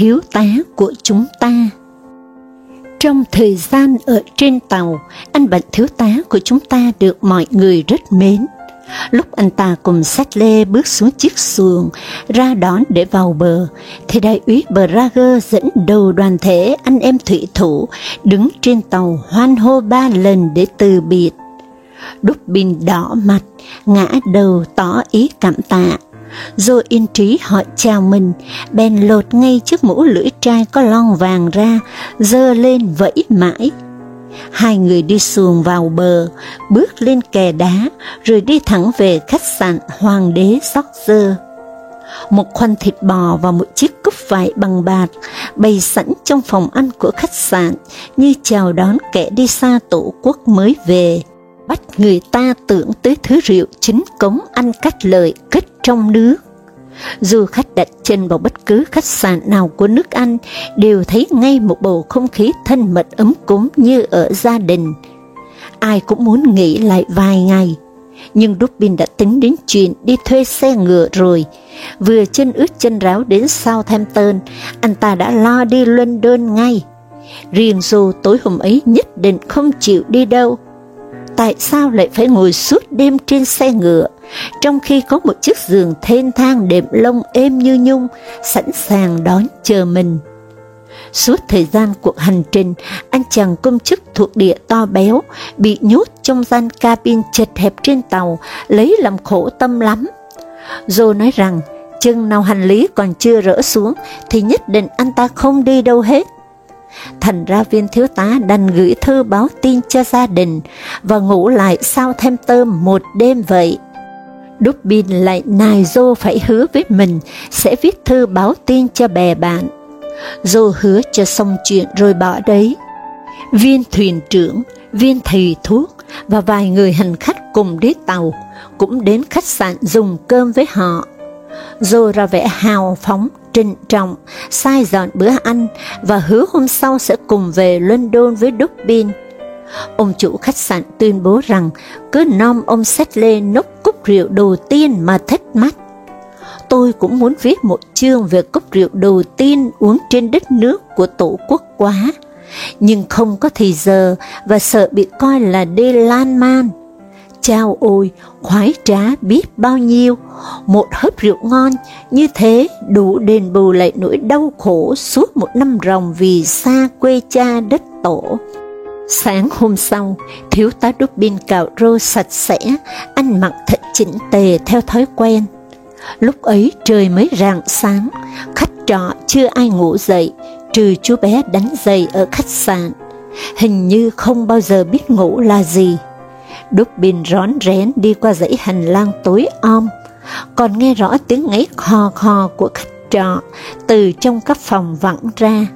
thiếu tá của chúng ta Trong thời gian ở trên tàu, anh bạn thiếu tá của chúng ta được mọi người rất mến. Lúc anh ta cùng sách lê bước xuống chiếc xuồng, ra đón để vào bờ, thì đại úy Brager dẫn đầu đoàn thể anh em thủy thủ đứng trên tàu hoan hô ba lần để từ biệt. Đúc bình đỏ mặt, ngã đầu tỏ ý cảm tạ. Rồi yên trí họ chào mình, bèn lột ngay chiếc mũ lưỡi trai có lon vàng ra, dơ lên vẫy mãi. Hai người đi xuồng vào bờ, bước lên kè đá, rồi đi thẳng về khách sạn Hoàng đế Sóc Dơ. Một khoanh thịt bò và một chiếc cúp vải bằng bạc bày sẵn trong phòng ăn của khách sạn như chào đón kẻ đi xa tổ quốc mới về bắt người ta tưởng tới thứ rượu chính cống ăn các lời kết trong nước. Du khách đặt chân vào bất cứ khách sạn nào của nước Anh đều thấy ngay một bầu không khí thân mật ấm cúng như ở gia đình. Ai cũng muốn nghỉ lại vài ngày, nhưng Dubin đã tính đến chuyện đi thuê xe ngựa rồi. Vừa chân ướt chân ráo đến Southampton, anh ta đã lo đi London ngay. Riêng dù tối hôm ấy nhất định không chịu đi đâu, tại sao lại phải ngồi suốt đêm trên xe ngựa, trong khi có một chiếc giường thênh thang đệm lông êm như nhung, sẵn sàng đón chờ mình. Suốt thời gian cuộc hành trình, anh chàng công chức thuộc địa to béo, bị nhốt trong gian cabin chật hẹp trên tàu, lấy làm khổ tâm lắm. Joe nói rằng, chừng nào hành lý còn chưa rỡ xuống, thì nhất định anh ta không đi đâu hết. Thành ra viên thiếu tá đành gửi thư báo tin cho gia đình và ngủ lại sau thêm tơm một đêm vậy. Dubin lại nài Dô phải hứa với mình sẽ viết thư báo tin cho bè bạn. Dô hứa cho xong chuyện rồi bỏ đấy. Viên thuyền trưởng, viên thầy thuốc và vài người hành khách cùng đi tàu cũng đến khách sạn dùng cơm với họ. Dô ra vẻ hào phóng trịnh trọng, sai dọn bữa ăn và hứa hôm sau sẽ cùng về London với Dubin. Ông chủ khách sạn tuyên bố rằng cứ nom ông xét lê nốc cốc rượu đầu tiên mà thích mắt. Tôi cũng muốn viết một chương về cốc rượu đầu tiên uống trên đất nước của tổ quốc quá, nhưng không có thì giờ và sợ bị coi là đê lan man. Chao ôi, khoái trá biết bao nhiêu, một hớp rượu ngon như thế đủ đền bù lại nỗi đau khổ suốt một năm ròng vì xa quê cha đất tổ. Sáng hôm sau, thiếu tá đúc bin cạo rô sạch sẽ, ăn mặc thật chỉnh tề theo thói quen. Lúc ấy trời mới rạng sáng, khách trọ chưa ai ngủ dậy, trừ chú bé đánh giày ở khách sạn. Hình như không bao giờ biết ngủ là gì. Dubin rón rén đi qua dãy hành lang tối om, còn nghe rõ tiếng ngáy khò khò của khách trọ từ trong các phòng vẳng ra.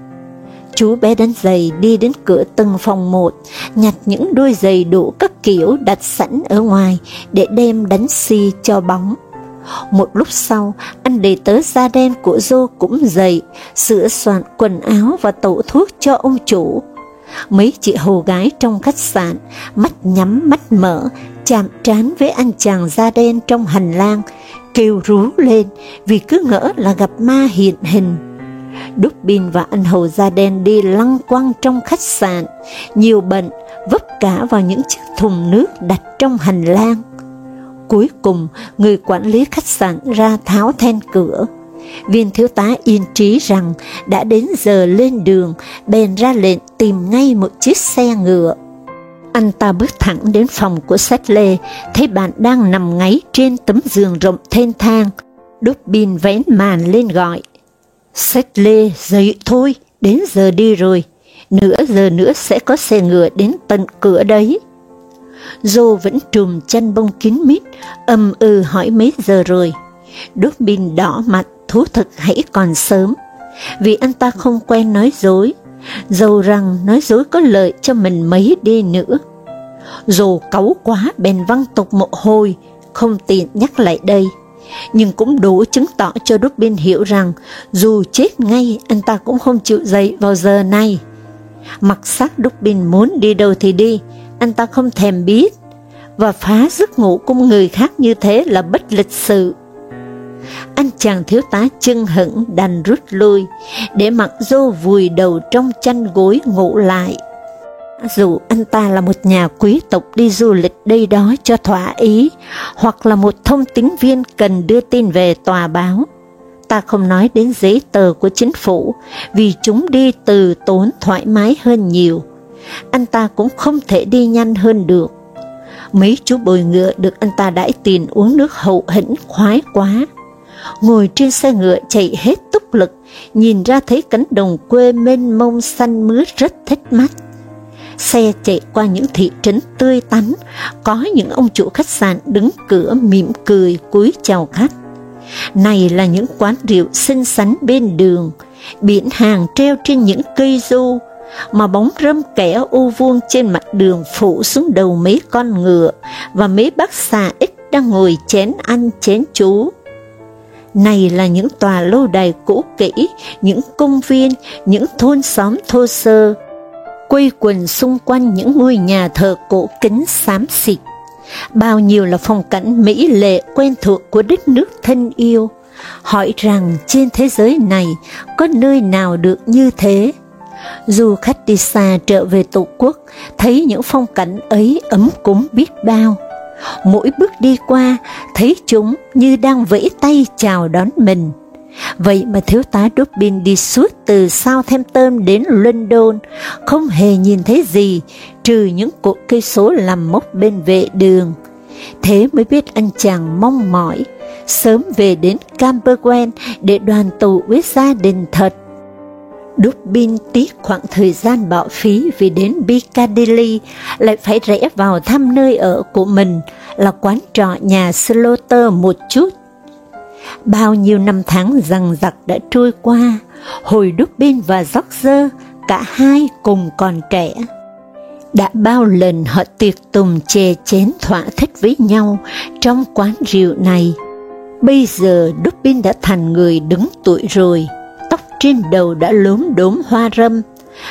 Chú bé đánh giày đi đến cửa từng phòng một, nhặt những đôi giày đủ các kiểu đặt sẵn ở ngoài để đem đánh xi cho bóng. Một lúc sau, anh đầy tớ da đen của Joe cũng dậy, sửa soạn quần áo và tổ thuốc cho ông chủ. Mấy chị hầu gái trong khách sạn, mắt nhắm mắt mở, chạm trán với anh chàng da đen trong hành lang, kêu rú lên vì cứ ngỡ là gặp ma hiện hình. Dubin và anh hầu da đen đi lăng quăng trong khách sạn, nhiều bệnh vấp cả vào những chiếc thùng nước đặt trong hành lang. Cuối cùng, người quản lý khách sạn ra tháo then cửa, Viên thiếu tá yên trí rằng đã đến giờ lên đường, bèn ra lệnh tìm ngay một chiếc xe ngựa. Anh ta bước thẳng đến phòng của sách lê, thấy bạn đang nằm ngáy trên tấm giường rộng thênh thang. Đúc pin vén màn lên gọi. Sách lê, dậy thôi, đến giờ đi rồi. Nửa giờ nữa sẽ có xe ngựa đến tận cửa đấy. Dô vẫn trùm chân bông kín mít, âm ừ hỏi mấy giờ rồi. Đốt bin đỏ mặt, thú thực hãy còn sớm. vì anh ta không quen nói dối, dầu rằng nói dối có lợi cho mình mấy đi nữa. Dù cáu quá bèn văng tục một hồi, không tiện nhắc lại đây, nhưng cũng đủ chứng tỏ cho Rubin hiểu rằng dù chết ngay anh ta cũng không chịu dậy vào giờ này. Mặc sắc Rubin muốn đi đâu thì đi, anh ta không thèm biết, và phá giấc ngủ của người khác như thế là bất lịch sự. Anh chàng thiếu tá chân hững đành rút lui, để mặc dô vùi đầu trong chăn gối ngủ lại. Dù anh ta là một nhà quý tộc đi du lịch đây đó cho thỏa ý, hoặc là một thông tín viên cần đưa tin về tòa báo, ta không nói đến giấy tờ của chính phủ, vì chúng đi từ tốn thoải mái hơn nhiều. Anh ta cũng không thể đi nhanh hơn được. Mấy chú bồi ngựa được anh ta đãi tiền uống nước hậu hĩnh khoái quá. Ngồi trên xe ngựa chạy hết túc lực, nhìn ra thấy cánh đồng quê mênh mông xanh mướt rất thích mắt. Xe chạy qua những thị trấn tươi tắn, có những ông chủ khách sạn đứng cửa mỉm cười cúi chào khách. Này là những quán rượu xinh xắn bên đường, biển hàng treo trên những cây du, mà bóng râm kẻ u vuông trên mặt đường phủ xuống đầu mấy con ngựa và mấy bác xà ít đang ngồi chén ăn chén chú. Này là những tòa lâu đài cũ kỹ, những công viên, những thôn xóm thô sơ, quây quần xung quanh những ngôi nhà thờ cổ kính xám xịt. Bao nhiêu là phong cảnh mỹ lệ quen thuộc của đất nước thân yêu, hỏi rằng trên thế giới này có nơi nào được như thế? Dù khách đi xa trở về Tổ quốc, thấy những phong cảnh ấy ấm cúng biết bao. Mỗi bước đi qua, thấy chúng như đang vẫy tay chào đón mình. Vậy mà thiếu tá Dobbin đi suốt từ Southampton đến London, không hề nhìn thấy gì, trừ những cột cây số làm mốc bên vệ đường. Thế mới biết anh chàng mong mỏi, sớm về đến Camberwell để đoàn tụ với gia đình thật. Dubin tiếc khoảng thời gian bỏ phí vì đến Piccadilly lại phải rẽ vào thăm nơi ở của mình là quán trọ nhà Slaughter một chút Bao nhiêu năm tháng rằng giặc đã trôi qua, hồi Dubin và George cả hai cùng còn trẻ. Đã bao lần họ tiệc tùng chè chén thỏa thích với nhau trong quán rượu này. Bây giờ Dubin đã thành người đứng tuổi rồi, tóc trên đầu đã lốm đốm hoa râm,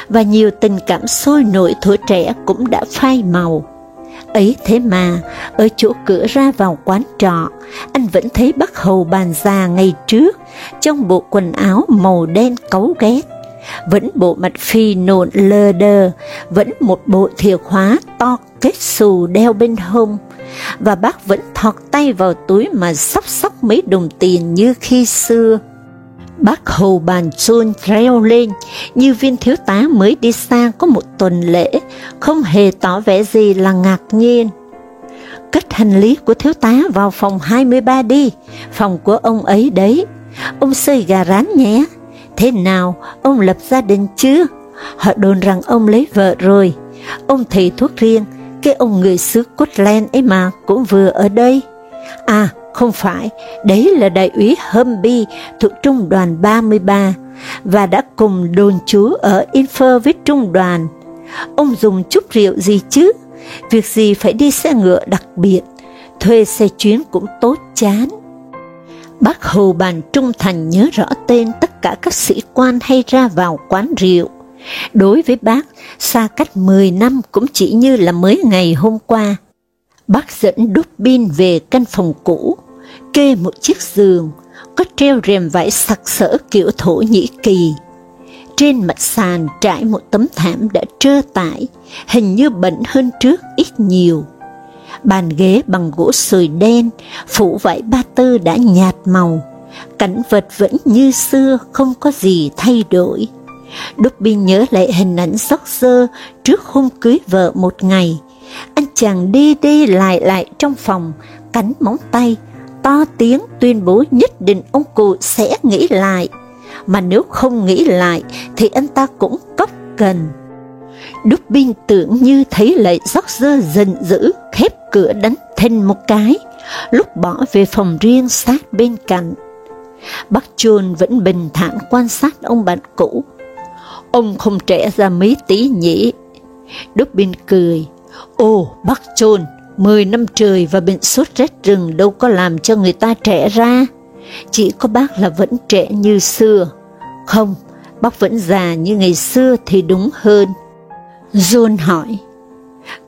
và nhiều tình cảm sôi nổi thuở trẻ cũng đã phai màu. Ấy thế mà, ở chỗ cửa ra vào quán trọ, anh vẫn thấy bác hầu bàn già ngày trước, trong bộ quần áo màu đen cấu ghét, vẫn bộ mặt phi nộn lơ đơ, vẫn một bộ thiều khóa to kết xù đeo bên hông, và bác vẫn thọt tay vào túi mà sóc sóc mấy đồng tiền như khi xưa. Bác hầu bàn chôn reo lên, như viên thiếu tá mới đi xa có một tuần lễ, không hề tỏ vẻ gì là ngạc nhiên. Cất hành lý của thiếu tá vào phòng 23 đi, phòng của ông ấy đấy. Ông xây gà rán nhé. Thế nào, ông lập gia đình chưa? Họ đồn rằng ông lấy vợ rồi. Ông thầy thuốc riêng, cái ông người xứ Scotland ấy mà cũng vừa ở đây. À, không phải, đấy là đại úy Humby thuộc trung đoàn 33 và đã cùng đồn trú ở Infer với trung đoàn. Ông dùng chút rượu gì chứ? Việc gì phải đi xe ngựa đặc biệt, thuê xe chuyến cũng tốt chán. Bác Hồ Bàn Trung Thành nhớ rõ tên tất cả các sĩ quan hay ra vào quán rượu. Đối với bác, xa cách 10 năm cũng chỉ như là mới ngày hôm qua. Bác dẫn đúc pin về căn phòng cũ, kê một chiếc giường, có treo rèm vải sặc sỡ kiểu Thổ Nhĩ Kỳ. Trên mặt sàn trải một tấm thảm đã trơ tải, hình như bẩn hơn trước ít nhiều. Bàn ghế bằng gỗ sồi đen, phủ vải ba tư đã nhạt màu, cảnh vật vẫn như xưa, không có gì thay đổi. Dobby nhớ lại hình ảnh sóc sơ trước hôm cưới vợ một ngày. Anh chàng đi đi lại lại trong phòng, cánh móng tay, to tiếng tuyên bố nhất định ông cụ sẽ nghĩ lại, mà nếu không nghĩ lại thì anh ta cũng cốc cần. Đúc binh tưởng như thấy lại rót dơ giận dữ, khép cửa đánh thêm một cái, lúc bỏ về phòng riêng sát bên cạnh. Bác John vẫn bình thản quan sát ông bạn cũ. Ông không trẻ ra mấy tí nhỉ? Dobbin cười. Ồ, bác John, mười năm trời và bệnh sốt rét rừng đâu có làm cho người ta trẻ ra. Chỉ có bác là vẫn trẻ như xưa. Không, bác vẫn già như ngày xưa thì đúng hơn. John hỏi,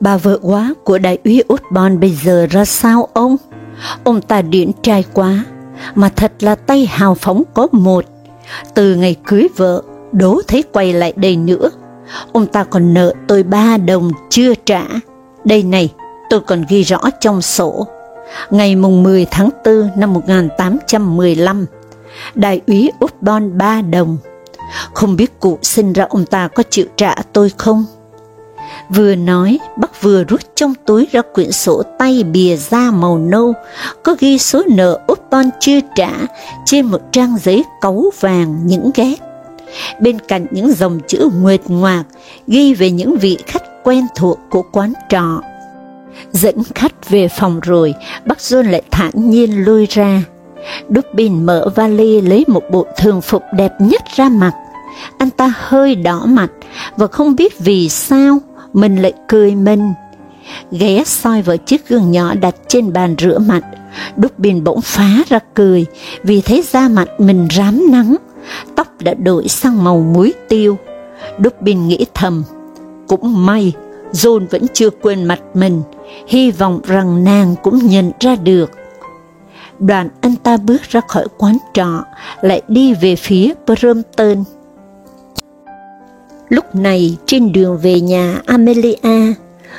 bà vợ quá của đại úy Osborne bây giờ ra sao ông? Ông ta điển trai quá, mà thật là tay hào phóng có một. Từ ngày cưới vợ, đố thấy quay lại đây nữa. Ông ta còn nợ tôi ba đồng chưa trả. Đây này, tôi còn ghi rõ trong sổ. Ngày mùng 10 tháng 4 năm 1815, đại úy Osborne ba đồng. Không biết cụ sinh ra ông ta có chịu trả tôi không? Vừa nói, bác vừa rút trong túi ra quyển sổ tay bìa da màu nâu, có ghi số nợ Upton chưa trả trên một trang giấy cấu vàng những ghét. Bên cạnh những dòng chữ nguyệt ngoạc ghi về những vị khách quen thuộc của quán trọ. Dẫn khách về phòng rồi, bác John lại thản nhiên lui ra. Dubin mở vali lấy một bộ thường phục đẹp nhất ra mặt. Anh ta hơi đỏ mặt và không biết vì sao mình lại cười mình. Ghé soi vào chiếc gương nhỏ đặt trên bàn rửa mặt, Đúc bỗng phá ra cười vì thấy da mặt mình rám nắng, tóc đã đổi sang màu muối tiêu. Đúc nghĩ thầm, cũng may, John vẫn chưa quên mặt mình, hy vọng rằng nàng cũng nhận ra được. Đoàn anh ta bước ra khỏi quán trọ, lại đi về phía Brompton. Lúc này, trên đường về nhà Amelia,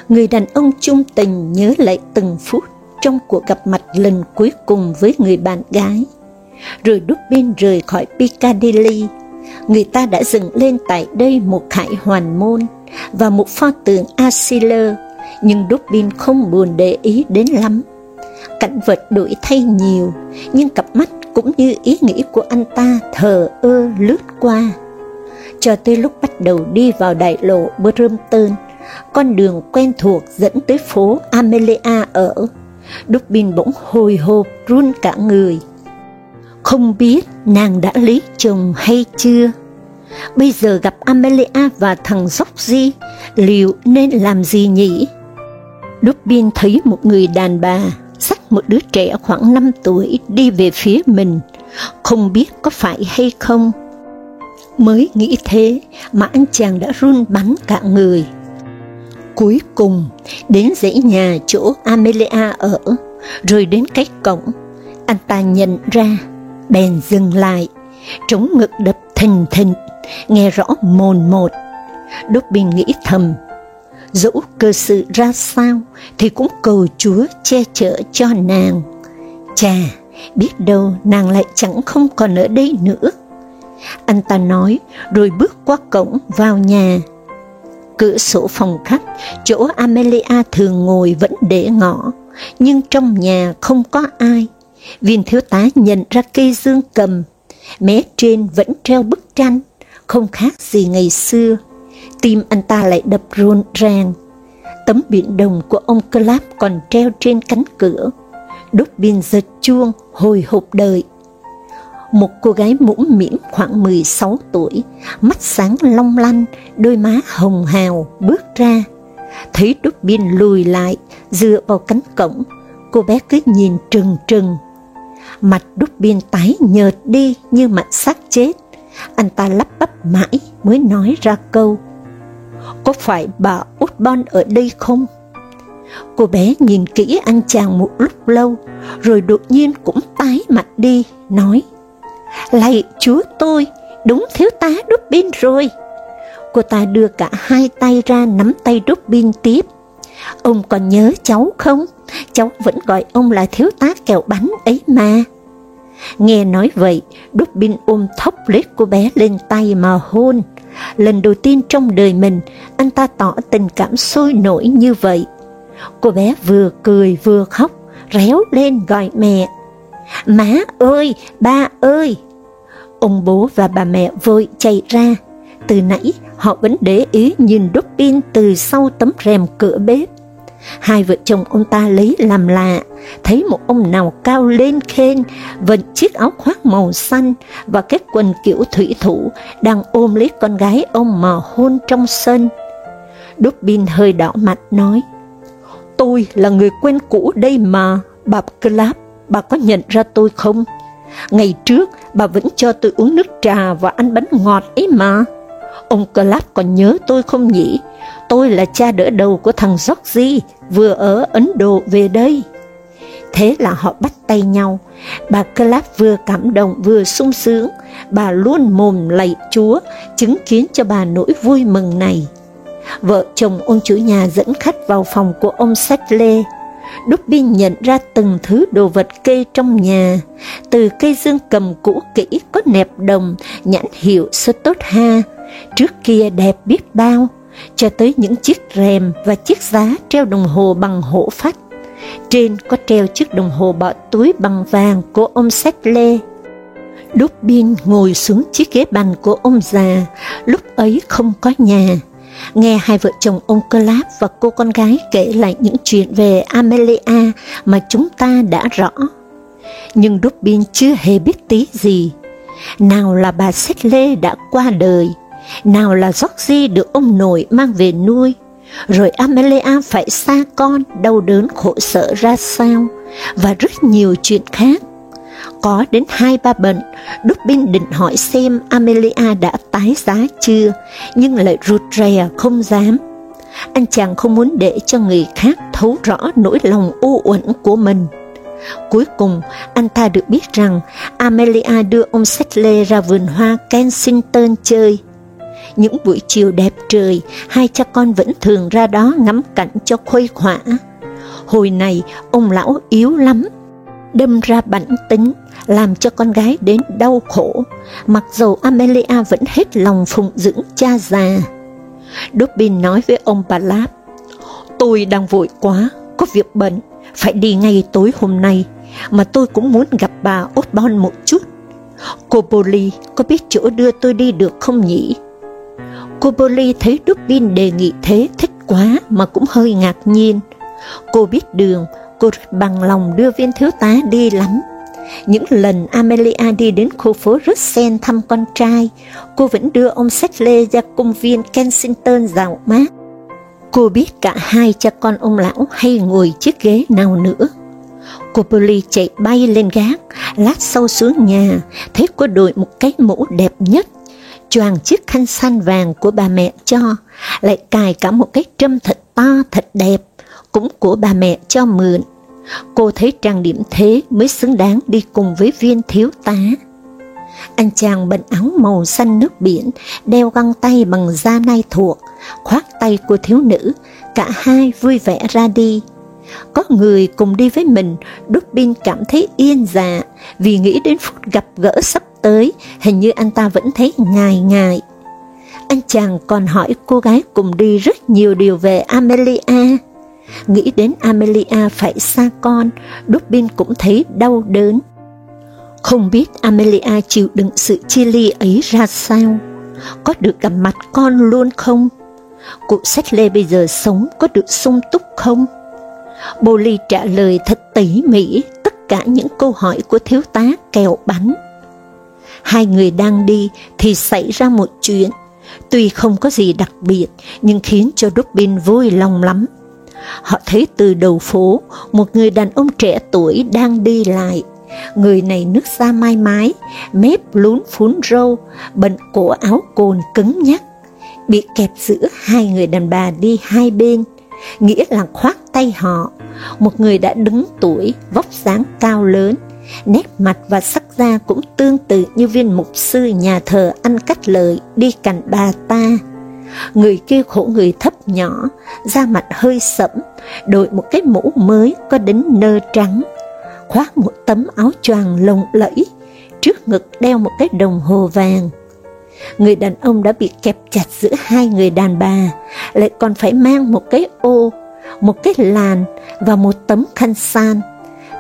người đàn ông trung tình nhớ lại từng phút trong cuộc gặp mặt lần cuối cùng với người bạn gái. Rồi đúc bên rời khỏi Piccadilly, người ta đã dựng lên tại đây một khải hoàn môn và một pho tượng Asiler, nhưng Dubin không buồn để ý đến lắm. Cảnh vật đổi thay nhiều, nhưng cặp mắt cũng như ý nghĩ của anh ta thờ ơ lướt qua cho tới lúc bắt đầu đi vào đại lộ Brompton, con đường quen thuộc dẫn tới phố Amelia ở. Dubin bỗng hồi hộp run cả người. Không biết nàng đã lấy chồng hay chưa? Bây giờ gặp Amelia và thằng Di, liệu nên làm gì nhỉ? Dubin thấy một người đàn bà dắt một đứa trẻ khoảng 5 tuổi đi về phía mình, không biết có phải hay không Mới nghĩ thế mà anh chàng đã run bắn cả người. Cuối cùng, đến dãy nhà chỗ Amelia ở, rồi đến cái cổng, anh ta nhận ra, bèn dừng lại, trống ngực đập thình thình, nghe rõ mồn một. Đốt bình nghĩ thầm, dẫu cơ sự ra sao thì cũng cầu Chúa che chở cho nàng. Chà, biết đâu nàng lại chẳng không còn ở đây nữa. Anh ta nói, rồi bước qua cổng vào nhà. Cửa sổ phòng khách, chỗ Amelia thường ngồi vẫn để ngỏ, nhưng trong nhà không có ai. Viên thiếu tá nhận ra cây dương cầm, mé trên vẫn treo bức tranh, không khác gì ngày xưa. Tim anh ta lại đập run ràng. Tấm biển đồng của ông Clap còn treo trên cánh cửa. Đốt pin giật chuông, hồi hộp đợi một cô gái mũm mĩm khoảng 16 tuổi, mắt sáng long lanh, đôi má hồng hào bước ra. Thấy đốt Biên lùi lại, dựa vào cánh cổng, cô bé cứ nhìn trừng trừng. Mặt đốt Biên tái nhợt đi như mặt xác chết. Anh ta lắp bắp mãi mới nói ra câu, có phải bà Út Bon ở đây không? Cô bé nhìn kỹ anh chàng một lúc lâu, rồi đột nhiên cũng tái mặt đi, nói, Lạy chúa tôi, đúng thiếu tá Dubin rồi. Cô ta đưa cả hai tay ra nắm tay Dubin tiếp. Ông còn nhớ cháu không? Cháu vẫn gọi ông là thiếu tá kẹo bánh ấy mà. Nghe nói vậy, Dubin ôm thốc lấy cô bé lên tay mà hôn. Lần đầu tiên trong đời mình, anh ta tỏ tình cảm sôi nổi như vậy. Cô bé vừa cười vừa khóc, réo lên gọi mẹ. Má ơi, ba ơi! Ông bố và bà mẹ vội chạy ra. Từ nãy họ vẫn để ý nhìn Dubin từ sau tấm rèm cửa bếp. Hai vợ chồng ông ta lấy làm lạ, thấy một ông nào cao lên khen, vận chiếc áo khoác màu xanh và cái quần kiểu thủy thủ, đang ôm lấy con gái ông mà hôn trong sân. Dubin hơi đỏ mặt nói, Tôi là người quen cũ đây mà, bà Clap, bà có nhận ra tôi không? Ngày trước, bà vẫn cho tôi uống nước trà và ăn bánh ngọt ấy mà. Ông Clark còn nhớ tôi không nhỉ? Tôi là cha đỡ đầu của thằng Georgie, vừa ở Ấn Độ về đây. Thế là họ bắt tay nhau, bà Clark vừa cảm động vừa sung sướng, bà luôn mồm lạy Chúa, chứng kiến cho bà nỗi vui mừng này. Vợ chồng ông chủ nhà dẫn khách vào phòng của ông sách lê Dubin nhận ra từng thứ đồ vật kê trong nhà, từ cây dương cầm cũ kỹ có nẹp đồng, nhãn hiệu Stotha, trước kia đẹp biết bao, cho tới những chiếc rèm và chiếc giá treo đồng hồ bằng hổ phách. Trên có treo chiếc đồng hồ bọ túi bằng vàng của ông Sách Lê. Đúc Bin ngồi xuống chiếc ghế bành của ông già, lúc ấy không có nhà. Nghe hai vợ chồng ông Clapp và cô con gái kể lại những chuyện về Amelia mà chúng ta đã rõ. Nhưng Đúc Bin chưa hề biết tí gì. Nào là bà Lê đã qua đời, nào là Georgie được ông nội mang về nuôi, rồi Amelia phải xa con, đau đớn khổ sở ra sao, và rất nhiều chuyện khác. Có đến hai ba bệnh. Dubin định hỏi xem Amelia đã tái giá chưa, nhưng lại rụt rè không dám. Anh chàng không muốn để cho người khác thấu rõ nỗi lòng u uẩn của mình. Cuối cùng, anh ta được biết rằng Amelia đưa ông Settle ra vườn hoa Kensington chơi. Những buổi chiều đẹp trời, hai cha con vẫn thường ra đó ngắm cảnh cho khuây khỏa. Hồi này, ông lão yếu lắm, đâm ra bản tính, làm cho con gái đến đau khổ, mặc dầu Amelia vẫn hết lòng phụng dưỡng cha già. Dobbin nói với ông bà Láp, tôi đang vội quá, có việc bận, phải đi ngay tối hôm nay, mà tôi cũng muốn gặp bà Osborne một chút. Cô Polly có biết chỗ đưa tôi đi được không nhỉ? Cô Polly thấy Dubin đề nghị thế thích quá mà cũng hơi ngạc nhiên. Cô biết đường, cô rất bằng lòng đưa viên thiếu tá đi lắm. Những lần Amelia đi đến khu phố Russell thăm con trai, cô vẫn đưa ông Settle ra công viên Kensington dạo mát. Cô biết cả hai cha con ông lão hay ngồi chiếc ghế nào nữa. Cô Polly chạy bay lên gác, lát sau xuống nhà, thấy cô đội một cái mũ đẹp nhất, choàng chiếc khăn xanh vàng của bà mẹ cho, lại cài cả một cái trâm thật to thật đẹp, cũng của bà mẹ cho mượn. Cô thấy trang điểm thế mới xứng đáng đi cùng với viên thiếu tá. Anh chàng bận áo màu xanh nước biển, đeo găng tay bằng da nai thuộc, khoác tay của thiếu nữ, cả hai vui vẻ ra đi. Có người cùng đi với mình, Dubin cảm thấy yên dạ, vì nghĩ đến phút gặp gỡ sắp tới, hình như anh ta vẫn thấy ngài ngài. Anh chàng còn hỏi cô gái cùng đi rất nhiều điều về Amelia, Nghĩ đến Amelia phải xa con, Dubin cũng thấy đau đớn. Không biết Amelia chịu đựng sự chia ly ấy ra sao? Có được gặp mặt con luôn không? Cụ sách lê bây giờ sống có được sung túc không? Bồ Ly trả lời thật tỉ mỉ tất cả những câu hỏi của thiếu tá kẹo bánh. Hai người đang đi thì xảy ra một chuyện, tuy không có gì đặc biệt nhưng khiến cho Robin vui lòng lắm. Họ thấy từ đầu phố, một người đàn ông trẻ tuổi đang đi lại. Người này nước da mai mái, mép lún phún râu, bận cổ áo cồn cứng nhắc, bị kẹp giữa hai người đàn bà đi hai bên, nghĩa là khoác tay họ. Một người đã đứng tuổi, vóc dáng cao lớn, nét mặt và sắc da cũng tương tự như viên mục sư nhà thờ ăn cắt lợi đi cạnh bà ta Người kia khổ người thấp nhỏ, da mặt hơi sẫm, đội một cái mũ mới có đính nơ trắng, khoác một tấm áo choàng lồng lẫy, trước ngực đeo một cái đồng hồ vàng. Người đàn ông đã bị kẹp chặt giữa hai người đàn bà, lại còn phải mang một cái ô, một cái làn và một tấm khăn san.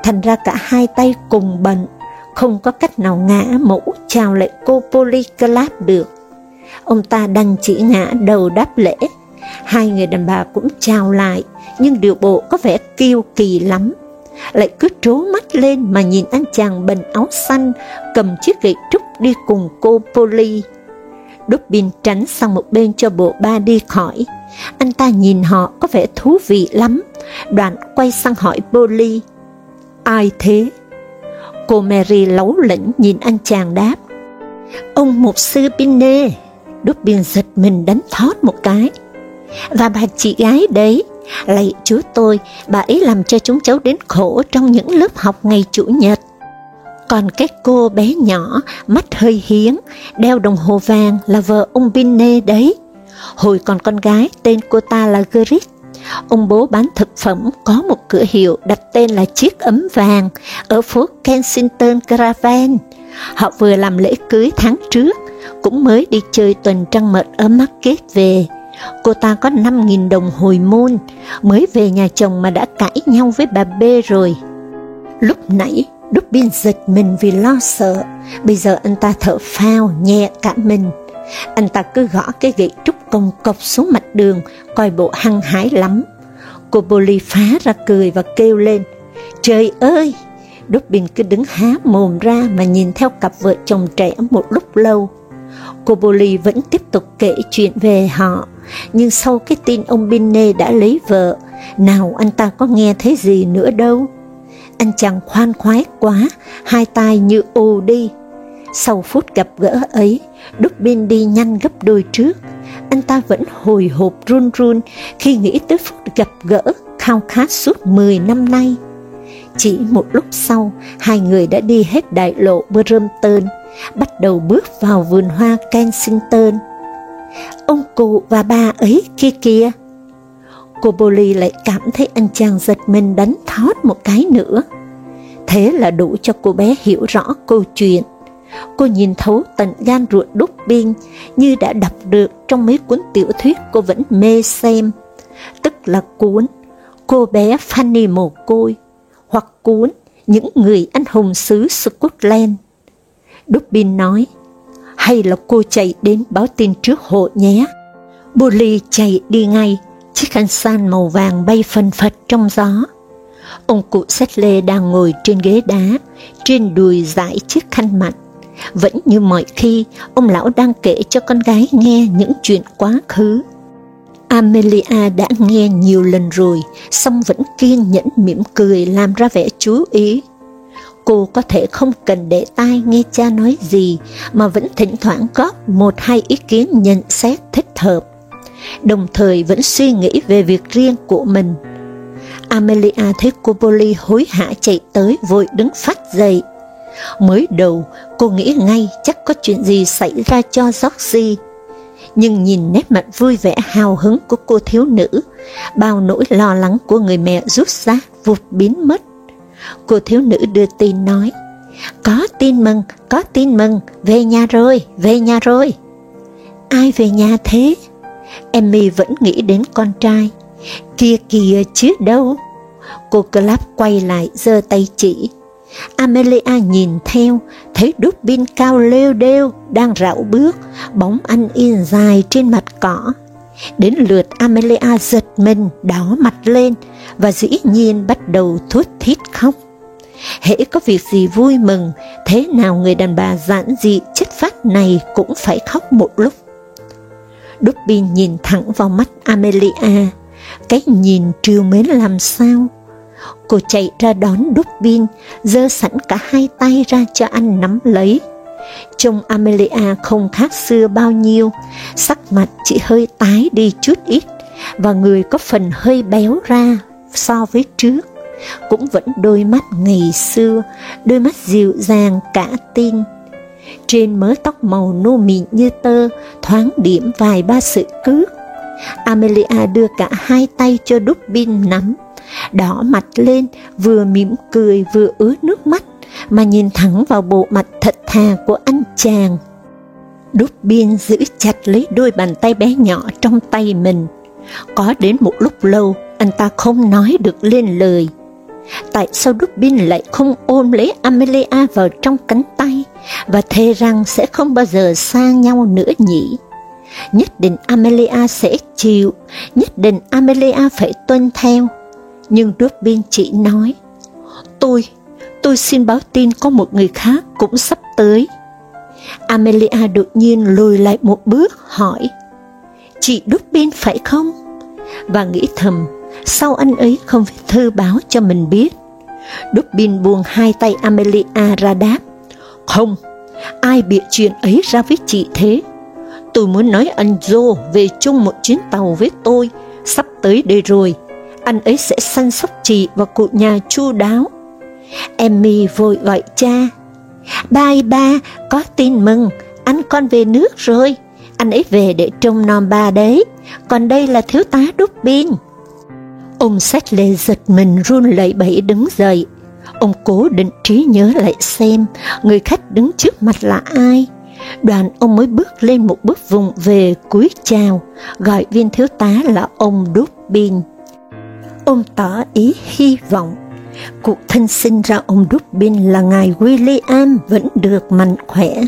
Thành ra cả hai tay cùng bệnh, không có cách nào ngã mũ chào lại cô Polyclap được. Ông ta đành chỉ ngã đầu đáp lễ, hai người đàn bà cũng chào lại, nhưng điều bộ có vẻ kiêu kỳ lắm. Lại cứ trố mắt lên mà nhìn anh chàng bần áo xanh cầm chiếc gậy trúc đi cùng cô Polly. Dubin tránh sang một bên cho bộ ba đi khỏi. Anh ta nhìn họ có vẻ thú vị lắm, đoạn quay sang hỏi Polly. Ai thế? Cô Mary lấu lĩnh nhìn anh chàng đáp. Ông mục sư Pinne, Dubin giật mình đánh thót một cái. Và bà chị gái đấy, lạy chúa tôi, bà ấy làm cho chúng cháu đến khổ trong những lớp học ngày Chủ nhật. Còn cái cô bé nhỏ, mắt hơi hiến đeo đồng hồ vàng là vợ ông Pinne đấy. Hồi còn con gái, tên cô ta là Grit. Ông bố bán thực phẩm có một cửa hiệu đặt tên là Chiếc Ấm Vàng ở phố Kensington Caravan. Họ vừa làm lễ cưới tháng trước, cũng mới đi chơi tuần trăng mật ở Market về. Cô ta có 5.000 đồng hồi môn, mới về nhà chồng mà đã cãi nhau với bà B rồi. Lúc nãy, Dubin giật mình vì lo sợ, bây giờ anh ta thở phao nhẹ cả mình. Anh ta cứ gõ cái gậy trúc công cọc xuống mặt đường, coi bộ hăng hái lắm. Cô Polly phá ra cười và kêu lên, Trời ơi! Robin cứ đứng há mồm ra mà nhìn theo cặp vợ chồng trẻ một lúc lâu. Cô Polly vẫn tiếp tục kể chuyện về họ, nhưng sau cái tin ông Binne đã lấy vợ, nào anh ta có nghe thấy gì nữa đâu. Anh chàng khoan khoái quá, hai tay như ù đi. Sau phút gặp gỡ ấy, Dubin đi nhanh gấp đôi trước. Anh ta vẫn hồi hộp run run khi nghĩ tới phút gặp gỡ khao khát suốt 10 năm nay. Chỉ một lúc sau, hai người đã đi hết đại lộ Brompton, bắt đầu bước vào vườn hoa Kensington. Ông cụ và bà ấy kia kìa. Cô Bolly lại cảm thấy anh chàng giật mình đánh thót một cái nữa. Thế là đủ cho cô bé hiểu rõ câu chuyện. Cô nhìn thấu tận gan ruột đúc biên như đã đọc được trong mấy cuốn tiểu thuyết cô vẫn mê xem, tức là cuốn Cô bé Fanny mồ côi hoặc cuốn Những người anh hùng xứ Scotland. Dubin nói, hay là cô chạy đến báo tin trước hộ nhé. Bully chạy đi ngay, chiếc khăn san màu vàng bay phần phật trong gió. Ông cụ xét lê đang ngồi trên ghế đá, trên đùi dải chiếc khăn mặt. Vẫn như mọi khi, ông lão đang kể cho con gái nghe những chuyện quá khứ. Amelia đã nghe nhiều lần rồi, song vẫn kiên nhẫn mỉm cười làm ra vẻ chú ý. Cô có thể không cần để tai nghe cha nói gì, mà vẫn thỉnh thoảng góp một hai ý kiến nhận xét thích hợp, đồng thời vẫn suy nghĩ về việc riêng của mình. Amelia thấy cô Polly hối hả chạy tới vội đứng phát dậy. Mới đầu, cô nghĩ ngay chắc có chuyện gì xảy ra cho Georgie, nhưng nhìn nét mặt vui vẻ hào hứng của cô thiếu nữ, bao nỗi lo lắng của người mẹ rút ra vụt biến mất. Cô thiếu nữ đưa tin nói, có tin mừng, có tin mừng, về nhà rồi, về nhà rồi. Ai về nhà thế? Emmy vẫn nghĩ đến con trai. Kia kìa chứ đâu. Cô Clap quay lại giơ tay chỉ. Amelia nhìn theo, thấy Dubin cao lêu đêu, đang rảo bước, bóng anh yên dài trên mặt cỏ. Đến lượt Amelia giật mình, đỏ mặt lên, và dĩ nhiên bắt đầu thút thít khóc. Hễ có việc gì vui mừng, thế nào người đàn bà giản dị chất phát này cũng phải khóc một lúc. Dubin nhìn thẳng vào mắt Amelia, cái nhìn trìu mến làm sao, Cô chạy ra đón đúc pin, giơ sẵn cả hai tay ra cho anh nắm lấy. Trông Amelia không khác xưa bao nhiêu, sắc mặt chỉ hơi tái đi chút ít, và người có phần hơi béo ra so với trước. Cũng vẫn đôi mắt ngày xưa, đôi mắt dịu dàng cả tin. Trên mớ tóc màu nô mịn như tơ, thoáng điểm vài ba sự cước. Amelia đưa cả hai tay cho Dubin nắm, đỏ mặt lên, vừa mỉm cười vừa ứa nước mắt, mà nhìn thẳng vào bộ mặt thật thà của anh chàng. Đúc biên giữ chặt lấy đôi bàn tay bé nhỏ trong tay mình. Có đến một lúc lâu, anh ta không nói được lên lời. Tại sao đúc biên lại không ôm lấy Amelia vào trong cánh tay và thề rằng sẽ không bao giờ xa nhau nữa nhỉ? Nhất định Amelia sẽ chịu, nhất định Amelia phải tuân theo. Nhưng Robin chỉ nói, tôi, tôi xin báo tin có một người khác cũng sắp tới. Amelia đột nhiên lùi lại một bước hỏi, chị Robin phải không? Và nghĩ thầm, sao anh ấy không phải thư báo cho mình biết? Dubin buông hai tay Amelia ra đáp, không, ai bịa chuyện ấy ra với chị thế? Tôi muốn nói anh Joe về chung một chuyến tàu với tôi, sắp tới đây rồi. Anh ấy sẽ săn sóc chị và cụ nhà chu đáo. Emmy vội gọi cha. Ba ơi ba, có tin mừng, anh con về nước rồi. Anh ấy về để trông nom ba đấy, còn đây là thiếu tá đúc pin. Ông sách lê giật mình run lẩy bẩy đứng dậy. Ông cố định trí nhớ lại xem người khách đứng trước mặt là ai. Đoàn ông mới bước lên một bước vùng về cúi chào, gọi viên thiếu tá là ông đúc pin. Ông tỏ ý hy vọng cuộc thân sinh ra ông Dubin là ngài William vẫn được mạnh khỏe.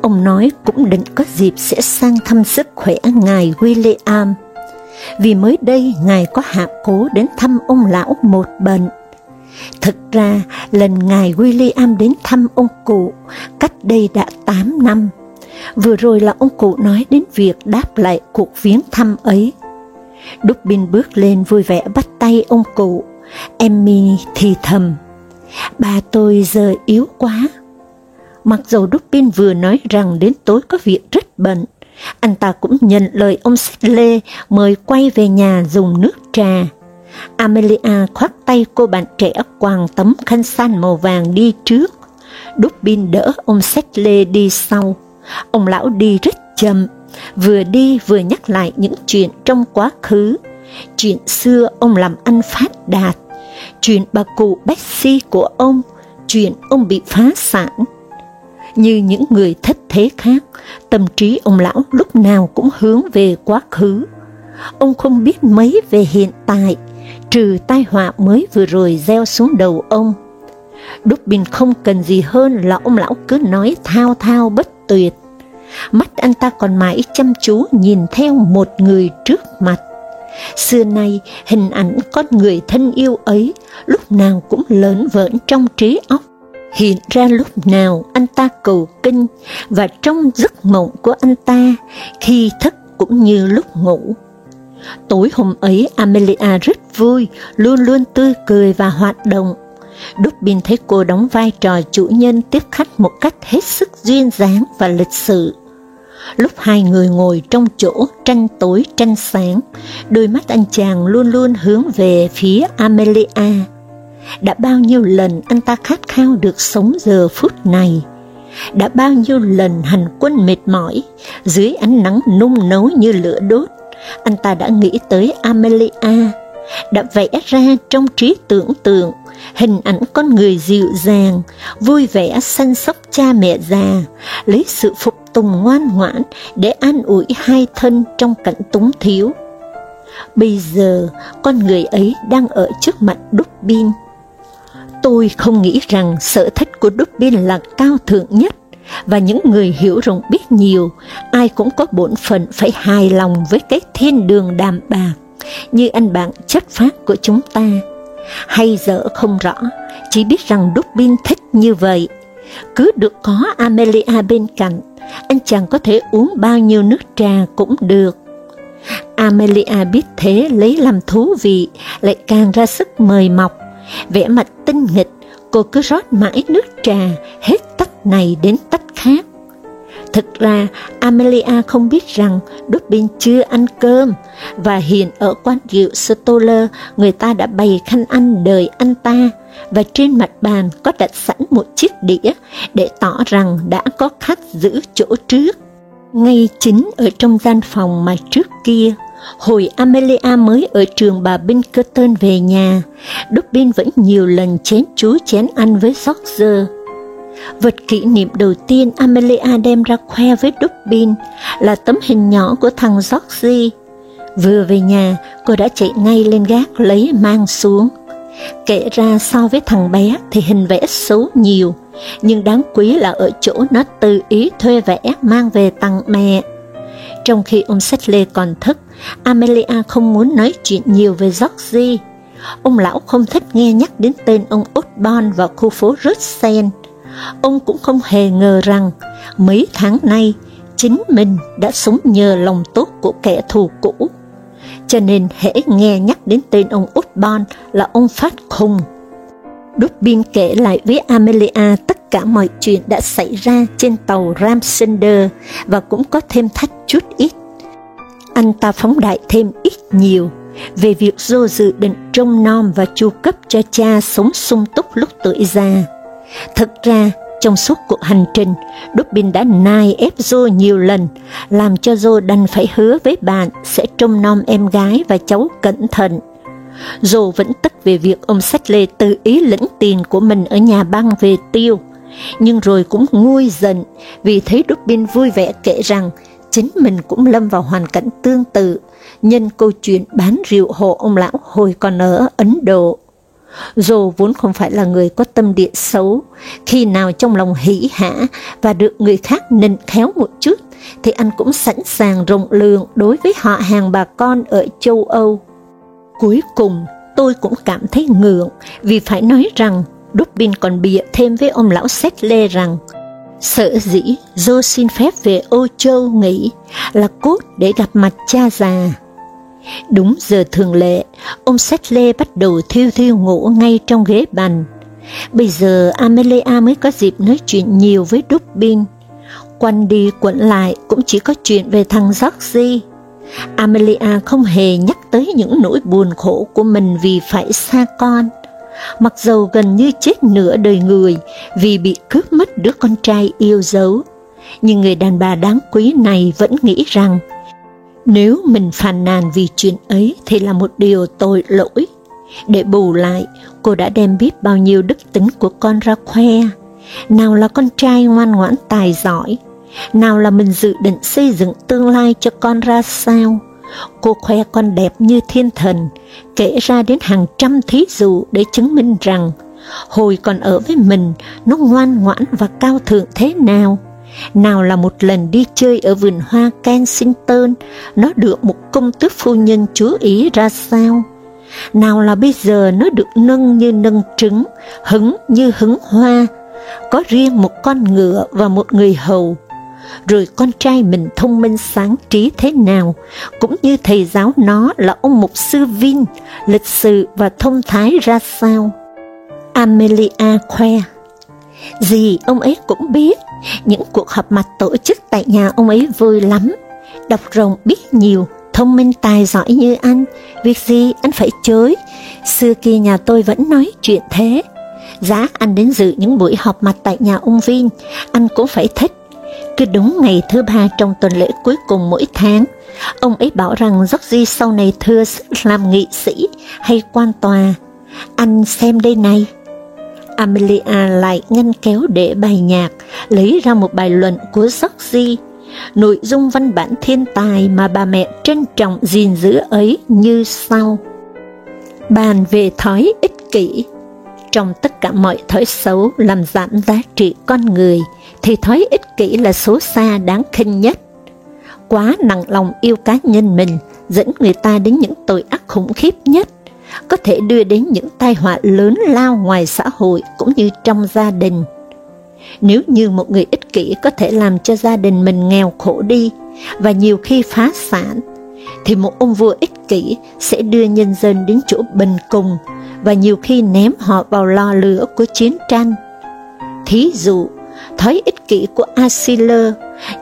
Ông nói cũng định có dịp sẽ sang thăm sức khỏe ngài William vì mới đây Ngài có hạ cố đến thăm ông lão một bệnh. Thực ra, lần Ngài William đến thăm ông cụ, cách đây đã 8 năm. Vừa rồi là ông cụ nói đến việc đáp lại cuộc viếng thăm ấy. Dubin bước lên vui vẻ bắt tay ông cụ, Emmy thì thầm, ba tôi giờ yếu quá. Mặc dù Dubin vừa nói rằng đến tối có việc rất bận, anh ta cũng nhận lời ông Lê mời quay về nhà dùng nước trà. Amelia khoác tay cô bạn trẻ quàng tấm khăn xanh màu vàng đi trước. Dubin đỡ ông Lê đi sau. Ông lão đi rất chậm, vừa đi vừa nhắc lại những chuyện trong quá khứ. Chuyện xưa ông làm ăn phát đạt, chuyện bà cụ Betsy của ông, chuyện ông bị phá sản, như những người thất thế khác, tâm trí ông lão lúc nào cũng hướng về quá khứ. Ông không biết mấy về hiện tại, trừ tai họa mới vừa rồi gieo xuống đầu ông. Dubin không cần gì hơn là ông lão cứ nói thao thao bất tuyệt. Mắt anh ta còn mãi chăm chú nhìn theo một người trước mặt. Xưa nay, hình ảnh con người thân yêu ấy lúc nào cũng lớn vỡn trong trí óc Hiện ra lúc nào anh ta cầu kinh và trong giấc mộng của anh ta khi thức cũng như lúc ngủ. Tối hôm ấy Amelia rất vui, luôn luôn tươi cười và hoạt động. Dubin thấy cô đóng vai trò chủ nhân tiếp khách một cách hết sức duyên dáng và lịch sự. Lúc hai người ngồi trong chỗ tranh tối tranh sáng, đôi mắt anh chàng luôn luôn hướng về phía Amelia đã bao nhiêu lần anh ta khát khao được sống giờ phút này, đã bao nhiêu lần hành quân mệt mỏi, dưới ánh nắng nung nấu như lửa đốt, anh ta đã nghĩ tới Amelia, đã vẽ ra trong trí tưởng tượng hình ảnh con người dịu dàng, vui vẻ săn sóc cha mẹ già, lấy sự phục tùng ngoan ngoãn để an ủi hai thân trong cảnh túng thiếu. Bây giờ, con người ấy đang ở trước mặt đúc bin. Tôi không nghĩ rằng sở thích của đúc bin là cao thượng nhất, và những người hiểu rộng biết nhiều, ai cũng có bổn phận phải hài lòng với cái thiên đường đàm bạc, như anh bạn chất phát của chúng ta. Hay dở không rõ, chỉ biết rằng Dubin thích như vậy. Cứ được có Amelia bên cạnh, anh chàng có thể uống bao nhiêu nước trà cũng được. Amelia biết thế lấy làm thú vị, lại càng ra sức mời mọc, vẻ mặt tinh nghịch, cô cứ rót mãi nước trà, hết tách này đến tách khác. Thực ra, Amelia không biết rằng Dubin chưa ăn cơm, và hiện ở quán rượu Stoller, người ta đã bày khăn ăn đời anh ta, và trên mặt bàn có đặt sẵn một chiếc đĩa để tỏ rằng đã có khách giữ chỗ trước. Ngay chính ở trong gian phòng mà trước kia Hồi Amelia mới ở trường bà Pinkerton về nhà, Dubin vẫn nhiều lần chén chú chén ăn với George. Vật kỷ niệm đầu tiên Amelia đem ra khoe với Dubin là tấm hình nhỏ của thằng Georgie. Vừa về nhà, cô đã chạy ngay lên gác lấy mang xuống. Kể ra so với thằng bé thì hình vẽ xấu nhiều, nhưng đáng quý là ở chỗ nó tự ý thuê vẽ mang về tặng mẹ Trong khi ông Settle còn thức, Amelia không muốn nói chuyện nhiều về Georgie. Ông lão không thích nghe nhắc đến tên ông Osborne vào khu phố Russell. Ông cũng không hề ngờ rằng mấy tháng nay chính mình đã sống nhờ lòng tốt của kẻ thù cũ. Cho nên hễ nghe nhắc đến tên ông Osborne là ông phát khùng. Dubin kể lại với Amelia, tất cả mọi chuyện đã xảy ra trên tàu Ramsender và cũng có thêm thách chút ít. Anh ta phóng đại thêm ít nhiều về việc Joe dự định trông nom và chu cấp cho cha sống sung túc lúc tuổi già. Thực ra, trong suốt cuộc hành trình, Dubin đã nài ép Joe nhiều lần, làm cho Joe đành phải hứa với bạn sẽ trông nom em gái và cháu cẩn thận. Joe vẫn tức về việc ông sách lê tự ý lĩnh tiền của mình ở nhà băng về tiêu, nhưng rồi cũng nguôi giận vì thấy Dubin vui vẻ kể rằng chính mình cũng lâm vào hoàn cảnh tương tự, nhân câu chuyện bán rượu hộ ông lão hồi còn ở Ấn Độ. Dồ vốn không phải là người có tâm địa xấu, khi nào trong lòng hỉ hả và được người khác nịnh khéo một chút, thì anh cũng sẵn sàng rộng lượng đối với họ hàng bà con ở châu Âu. Cuối cùng, tôi cũng cảm thấy ngượng vì phải nói rằng Dubin còn bịa thêm với ông lão Settle rằng Sở dĩ Joe xin phép về Âu Châu nghỉ là cốt để gặp mặt cha già. Đúng giờ thường lệ, ông Settle bắt đầu thiêu thiêu ngủ ngay trong ghế bàn. Bây giờ Amelia mới có dịp nói chuyện nhiều với Dubin. Quanh đi quẩn lại cũng chỉ có chuyện về thằng Georgie. Amelia không hề nhắc tới những nỗi buồn khổ của mình vì phải xa con mặc dầu gần như chết nửa đời người vì bị cướp mất đứa con trai yêu dấu. Nhưng người đàn bà đáng quý này vẫn nghĩ rằng, nếu mình phàn nàn vì chuyện ấy thì là một điều tội lỗi. Để bù lại, cô đã đem biết bao nhiêu đức tính của con ra khoe. Nào là con trai ngoan ngoãn tài giỏi, nào là mình dự định xây dựng tương lai cho con ra sao, Cô khoe con đẹp như thiên thần, kể ra đến hàng trăm thí dụ để chứng minh rằng hồi còn ở với mình nó ngoan ngoãn và cao thượng thế nào. Nào là một lần đi chơi ở vườn hoa Kensington, nó được một công tước phu nhân chú ý ra sao. Nào là bây giờ nó được nâng như nâng trứng, hứng như hứng hoa, có riêng một con ngựa và một người hầu rồi con trai mình thông minh sáng trí thế nào, cũng như thầy giáo nó là ông mục sư Vin, lịch sự và thông thái ra sao. Amelia khoe, gì ông ấy cũng biết, những cuộc họp mặt tổ chức tại nhà ông ấy vui lắm, đọc rồng biết nhiều, thông minh tài giỏi như anh, việc gì anh phải chối, xưa kia nhà tôi vẫn nói chuyện thế. Giá anh đến dự những buổi họp mặt tại nhà ông Vin, anh cũng phải thích, cứ đúng ngày thứ ba trong tuần lễ cuối cùng mỗi tháng, ông ấy bảo rằng Georgie sau này thưa làm nghị sĩ hay quan tòa. Anh xem đây này. Amelia lại ngăn kéo để bài nhạc, lấy ra một bài luận của Sarkozy. Nội dung văn bản thiên tài mà bà mẹ trân trọng gìn giữ ấy như sau. Bàn về thói ích kỷ trong tất cả mọi thói xấu làm giảm giá trị con người, thì thói ích kỷ là số xa đáng khinh nhất. Quá nặng lòng yêu cá nhân mình dẫn người ta đến những tội ác khủng khiếp nhất, có thể đưa đến những tai họa lớn lao ngoài xã hội cũng như trong gia đình. Nếu như một người ích kỷ có thể làm cho gia đình mình nghèo khổ đi và nhiều khi phá sản, thì một ông vua ích kỷ sẽ đưa nhân dân đến chỗ bình cùng và nhiều khi ném họ vào lò lửa của chiến tranh. Thí dụ, thói ích kỷ của Asiler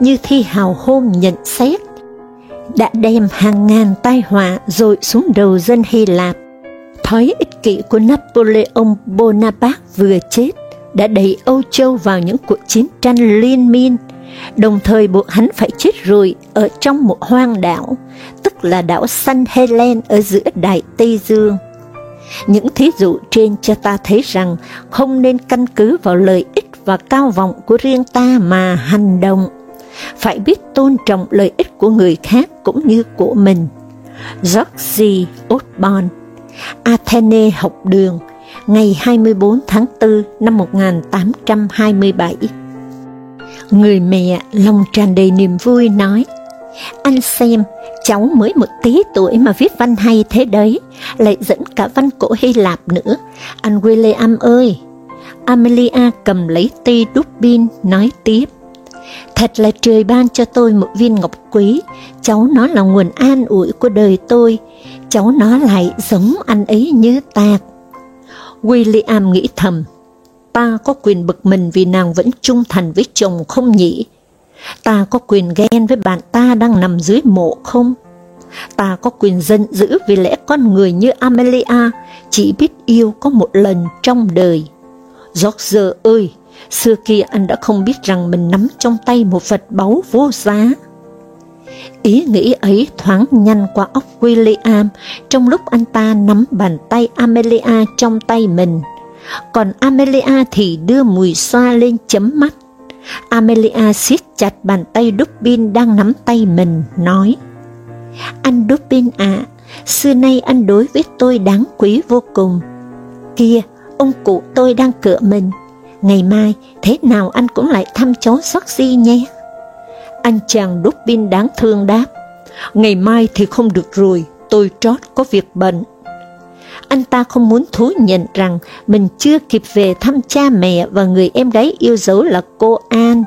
như thi hào hôm nhận xét, đã đem hàng ngàn tai họa rồi xuống đầu dân Hy Lạp. Thói ích kỷ của Napoleon Bonaparte vừa chết đã đẩy Âu Châu vào những cuộc chiến tranh liên miên, đồng thời buộc hắn phải chết rồi ở trong một hoang đảo, tức là đảo San Helen ở giữa Đại Tây Dương. Những thí dụ trên cho ta thấy rằng không nên căn cứ vào lợi ích và cao vọng của riêng ta mà hành động, phải biết tôn trọng lợi ích của người khác cũng như của mình. George Osborne, Athene học đường, ngày 24 tháng 4 năm 1827. Người mẹ lòng tràn đầy niềm vui nói, Anh xem, cháu mới một tí tuổi mà viết văn hay thế đấy, lại dẫn cả văn cổ Hy Lạp nữa. Anh William ơi! Amelia cầm lấy tay pin, nói tiếp. Thật là trời ban cho tôi một viên ngọc quý, cháu nó là nguồn an ủi của đời tôi, cháu nó lại giống anh ấy như ta. William nghĩ thầm, ta có quyền bực mình vì nàng vẫn trung thành với chồng không nhỉ? Ta có quyền ghen với bạn ta đang nằm dưới mộ không? Ta có quyền giận dữ vì lẽ con người như Amelia chỉ biết yêu có một lần trong đời. George ơi, xưa kia anh đã không biết rằng mình nắm trong tay một vật báu vô giá. Ý nghĩ ấy thoáng nhanh qua óc William trong lúc anh ta nắm bàn tay Amelia trong tay mình, còn Amelia thì đưa mùi xoa lên chấm mắt. Amelia siết chặt bàn tay Dupin đang nắm tay mình, nói, Anh Dupin ạ, à, xưa nay anh đối với tôi đáng quý vô cùng. Kia, ông cụ tôi đang cựa mình, ngày mai thế nào anh cũng lại thăm cháu Soxy nhé. Anh chàng Dupin đáng thương đáp, ngày mai thì không được rồi, tôi trót có việc bệnh. Anh ta không muốn thú nhận rằng mình chưa kịp về thăm cha mẹ và người em gái yêu dấu là cô An.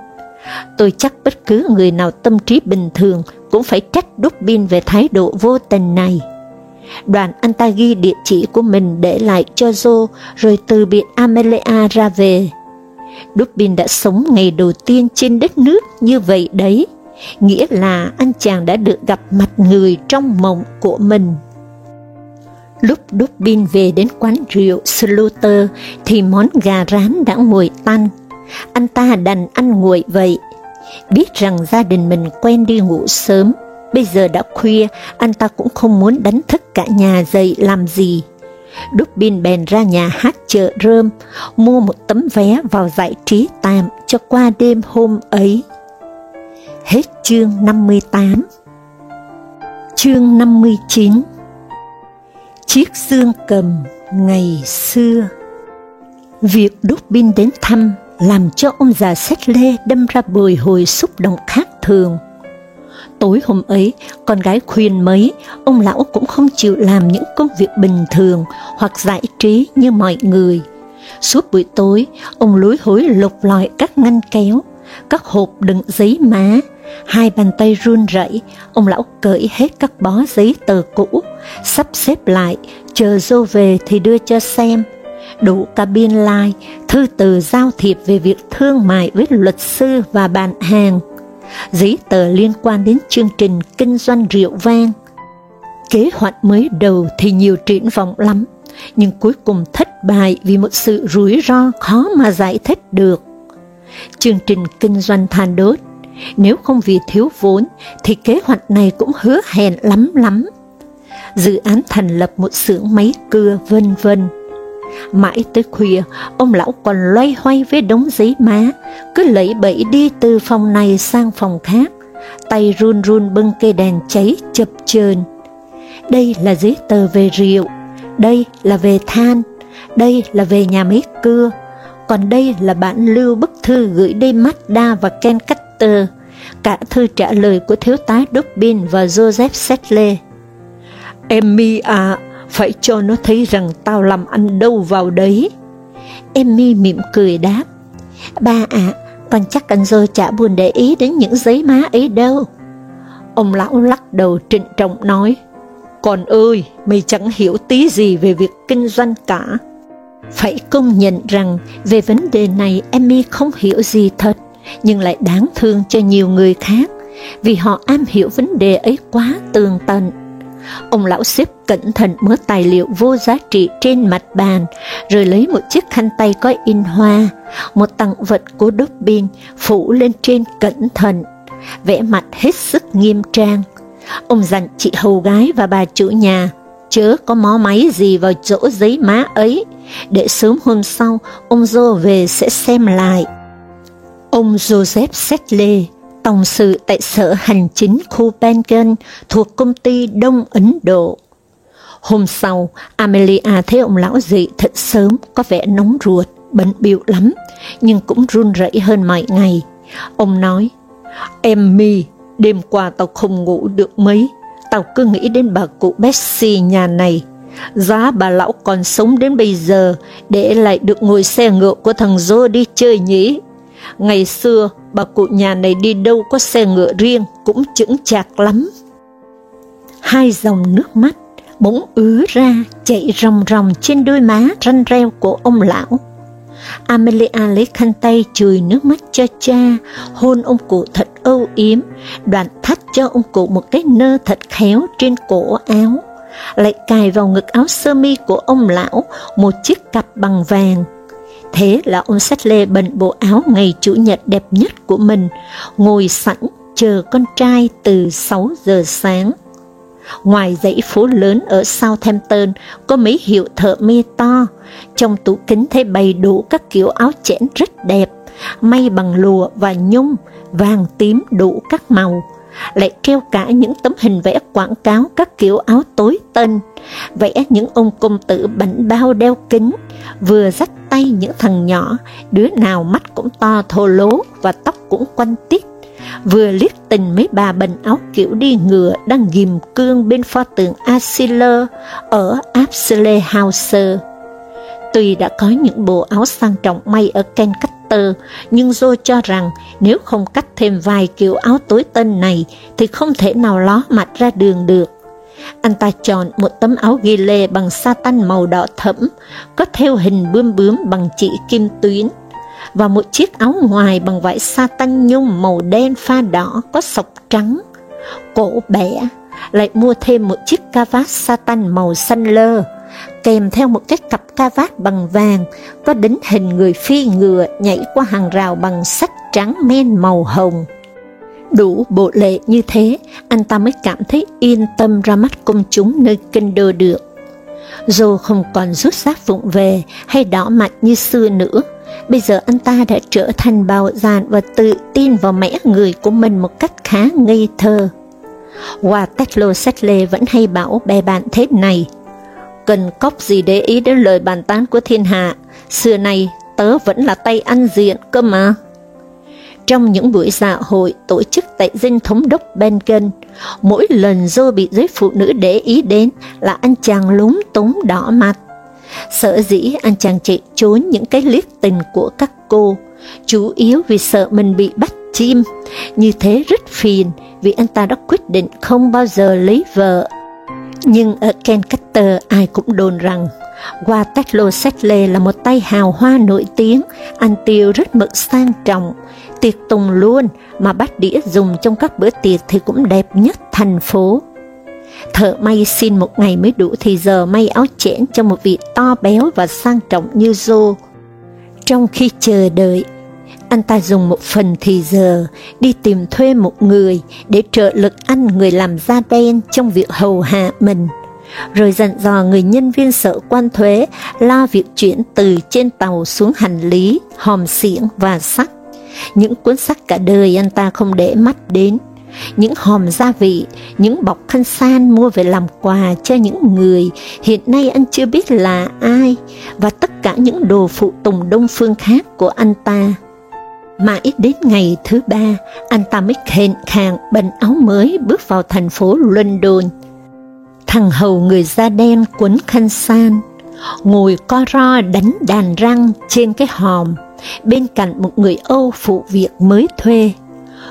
Tôi chắc bất cứ người nào tâm trí bình thường cũng phải trách Dubin về thái độ vô tình này. Đoàn anh ta ghi địa chỉ của mình để lại cho Joe, rồi từ biệt Amelia ra về. Dubin đã sống ngày đầu tiên trên đất nước như vậy đấy, nghĩa là anh chàng đã được gặp mặt người trong mộng của mình. Lúc Dubin về đến quán rượu Slaughter thì món gà rán đã nguội tan. Anh ta đành ăn nguội vậy. Biết rằng gia đình mình quen đi ngủ sớm, bây giờ đã khuya, anh ta cũng không muốn đánh thức cả nhà dậy làm gì. Dubin bèn ra nhà hát chợ rơm, mua một tấm vé vào giải trí tạm cho qua đêm hôm ấy. Hết chương 58 Chương 59 Chiếc xương cầm ngày xưa Việc đúc đến thăm làm cho ông già xét lê đâm ra bồi hồi xúc động khác thường. Tối hôm ấy, con gái khuyên mấy, ông lão cũng không chịu làm những công việc bình thường hoặc giải trí như mọi người. Suốt buổi tối, ông lối hối lục lọi các ngăn kéo, các hộp đựng giấy má, hai bàn tay run rẩy, ông lão cởi hết các bó giấy tờ cũ, sắp xếp lại, chờ dô về thì đưa cho xem. Đủ cả biên lai, thư từ giao thiệp về việc thương mại với luật sư và bạn hàng, giấy tờ liên quan đến chương trình kinh doanh rượu vang. Kế hoạch mới đầu thì nhiều triển vọng lắm, nhưng cuối cùng thất bại vì một sự rủi ro khó mà giải thích được. Chương trình kinh doanh than đốt, nếu không vì thiếu vốn thì kế hoạch này cũng hứa hẹn lắm lắm. Dự án thành lập một xưởng máy cưa vân vân. Mãi tới khuya, ông lão còn loay hoay với đống giấy má, cứ lẫy bẫy đi từ phòng này sang phòng khác, tay run run bưng cây đèn cháy chập chờn. Đây là giấy tờ về rượu, đây là về than, đây là về nhà máy cưa, còn đây là bản lưu bức thư gửi đi Mazda và Ken Cutter, cả thư trả lời của thiếu tá Dobbin và Joseph Settle. Emmy à, phải cho nó thấy rằng tao làm ăn đâu vào đấy. Emmy mỉm cười đáp, ba ạ, con chắc anh dơ chả buồn để ý đến những giấy má ấy đâu. Ông lão lắc đầu trịnh trọng nói, Con ơi, mày chẳng hiểu tí gì về việc kinh doanh cả. Phải công nhận rằng về vấn đề này Emmy không hiểu gì thật, nhưng lại đáng thương cho nhiều người khác, vì họ am hiểu vấn đề ấy quá tường tận. Ông lão xếp cẩn thận mớ tài liệu vô giá trị trên mặt bàn, rồi lấy một chiếc khăn tay có in hoa, một tặng vật của Dobbin phủ lên trên cẩn thận, vẽ mặt hết sức nghiêm trang. Ông dặn chị hầu gái và bà chủ nhà, chớ có mó máy gì vào chỗ giấy má ấy, để sớm hôm sau ông Joe về sẽ xem lại. Ông Joseph Settle Tổng sự tại sở hành chính khu Bengal thuộc công ty Đông Ấn Độ. Hôm sau, Amelia thấy ông lão dị thật sớm, có vẻ nóng ruột, bận biểu lắm, nhưng cũng run rẩy hơn mọi ngày. Ông nói, Em mi, Đêm qua tao không ngủ được mấy, tao cứ nghĩ đến bà cụ Betsy nhà này. Giá bà lão còn sống đến bây giờ, để lại được ngồi xe ngựa của thằng Joe đi chơi nhỉ. Ngày xưa, bà cụ nhà này đi đâu có xe ngựa riêng, cũng chững chạc lắm. Hai dòng nước mắt bỗng ứa ra, chạy ròng ròng trên đôi má ranh reo của ông lão. Amelia lấy khăn tay chùi nước mắt cho cha, hôn ông cụ thật âu yếm, đoạn thắt cho ông cụ một cái nơ thật khéo trên cổ áo, lại cài vào ngực áo sơ mi của ông lão một chiếc cặp bằng vàng. Thế là ông sách lê bận bộ áo ngày Chủ nhật đẹp nhất của mình, ngồi sẵn chờ con trai từ 6 giờ sáng. Ngoài dãy phố lớn ở Southampton có mấy hiệu thợ mê to, trong tủ kính thấy bày đủ các kiểu áo chẽn rất đẹp, may bằng lụa và nhung, vàng tím đủ các màu, lại treo cả những tấm hình vẽ quảng cáo các kiểu áo tối tân, vẽ những ông công tử bảnh bao đeo kính, vừa dắt tay những thằng nhỏ, đứa nào mắt cũng to thô lố và tóc cũng quanh tít, vừa liếc tình mấy bà bệnh áo kiểu đi ngựa đang ghim cương bên pho tượng Asiller ở Apsley House. Tuy đã có những bộ áo sang trọng may ở Kencaster, nhưng Joe cho rằng nếu không cắt thêm vài kiểu áo tối tân này thì không thể nào ló mặt ra đường được. Anh ta chọn một tấm áo ghi lê bằng satin màu đỏ thẫm, có theo hình bướm bướm bằng chỉ kim tuyến, và một chiếc áo ngoài bằng vải satin nhung màu đen pha đỏ có sọc trắng. Cổ bẻ, lại mua thêm một chiếc ca vát satin màu xanh lơ, kèm theo một cái cặp ca vát bằng vàng, có đính hình người phi ngựa nhảy qua hàng rào bằng sắt trắng men màu hồng. Đủ bộ lệ như thế, anh ta mới cảm thấy yên tâm ra mắt công chúng nơi kinh đô được. Dù không còn rút sát vụng về hay đỏ mặt như xưa nữa, bây giờ anh ta đã trở thành bào giàn và tự tin vào mẽ người của mình một cách khá ngây thơ. Qua Tetlo Settle vẫn hay bảo bè bạn thế này, cần cóc gì để ý đến lời bàn tán của thiên hạ, xưa nay tớ vẫn là tay ăn diện cơ mà. Trong những buổi dạ hội tổ chức tại dinh thống đốc Bengen, mỗi lần Dô bị giới phụ nữ để ý đến là anh chàng lúng túng đỏ mặt. Sợ dĩ anh chàng chạy trốn những cái liếc tình của các cô, chủ yếu vì sợ mình bị bắt chim. Như thế rất phiền vì anh ta đã quyết định không bao giờ lấy vợ. Nhưng ở Kencaster ai cũng đồn rằng Waterloo Settle là một tay hào hoa nổi tiếng, ăn tiêu rất mực sang trọng, tiệc tùng luôn mà bát đĩa dùng trong các bữa tiệc thì cũng đẹp nhất thành phố. Thợ may xin một ngày mới đủ thì giờ may áo chẽn cho một vị to béo và sang trọng như Joe. Trong khi chờ đợi, anh ta dùng một phần thì giờ đi tìm thuê một người để trợ lực anh người làm da đen trong việc hầu hạ mình, rồi dặn dò người nhân viên sở quan thuế lo việc chuyển từ trên tàu xuống hành lý, hòm xiển và sắt. Những cuốn sách cả đời anh ta không để mắt đến, những hòm gia vị, những bọc khăn san mua về làm quà cho những người hiện nay anh chưa biết là ai, và tất cả những đồ phụ tùng đông phương khác của anh ta. Mãi đến ngày thứ ba, anh ta mới khền khàng bệnh áo mới bước vào thành phố London. Thằng hầu người da đen quấn khăn san, ngồi co ro đánh đàn răng trên cái hòm, bên cạnh một người Âu phụ việc mới thuê.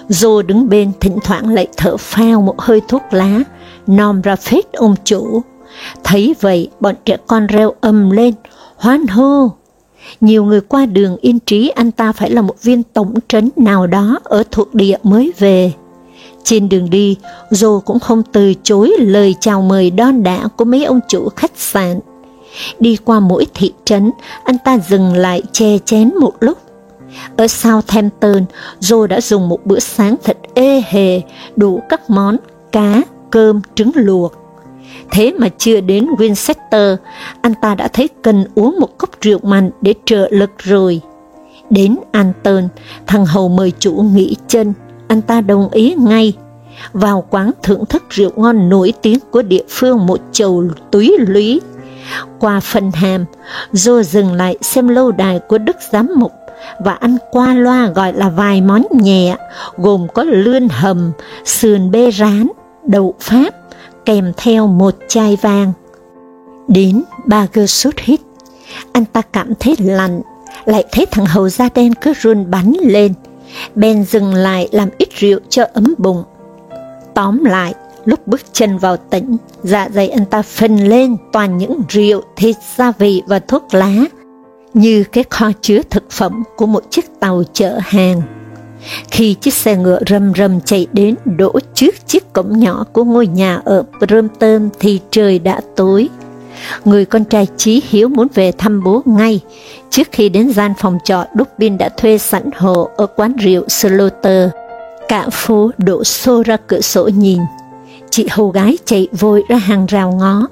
Dô đứng bên thỉnh thoảng lại thở phao một hơi thuốc lá, nom ra phết ông chủ. Thấy vậy, bọn trẻ con reo ầm lên, hoan hô. Nhiều người qua đường yên trí anh ta phải là một viên tổng trấn nào đó ở thuộc địa mới về. Trên đường đi, Joe cũng không từ chối lời chào mời đon đã của mấy ông chủ khách sạn. Đi qua mỗi thị trấn, anh ta dừng lại che chén một lúc. Ở Southampton, Joe đã dùng một bữa sáng thật ê hề, đủ các món cá, cơm, trứng luộc. Thế mà chưa đến Winchester, anh ta đã thấy cần uống một cốc rượu mạnh để trợ lực rồi. Đến Anton, thằng hầu mời chủ nghỉ chân, anh ta đồng ý ngay. Vào quán thưởng thức rượu ngon nổi tiếng của địa phương một chầu túy lúy. Qua phần hàm, Joe dừng lại xem lâu đài của Đức Giám Mục và ăn qua loa gọi là vài món nhẹ, gồm có lươn hầm, sườn bê rán, đậu pháp, kèm theo một chai vàng. Đến Bagger sút hít, anh ta cảm thấy lạnh, lại thấy thằng hầu da đen cứ run bắn lên. Ben dừng lại làm ít rượu cho ấm bụng. Tóm lại, lúc bước chân vào tỉnh, dạ dày anh ta phình lên toàn những rượu, thịt, gia vị và thuốc lá, như cái kho chứa thực phẩm của một chiếc tàu chở hàng. Khi chiếc xe ngựa rầm rầm chạy đến đổ trước chiếc cổng nhỏ của ngôi nhà ở Brompton thì trời đã tối. Người con trai Chí Hiếu muốn về thăm bố ngay, trước khi đến gian phòng trọ Dubin đã thuê sẵn hộ ở quán rượu Slaughter. Cả phố đổ xô ra cửa sổ nhìn, chị hầu gái chạy vội ra hàng rào ngó,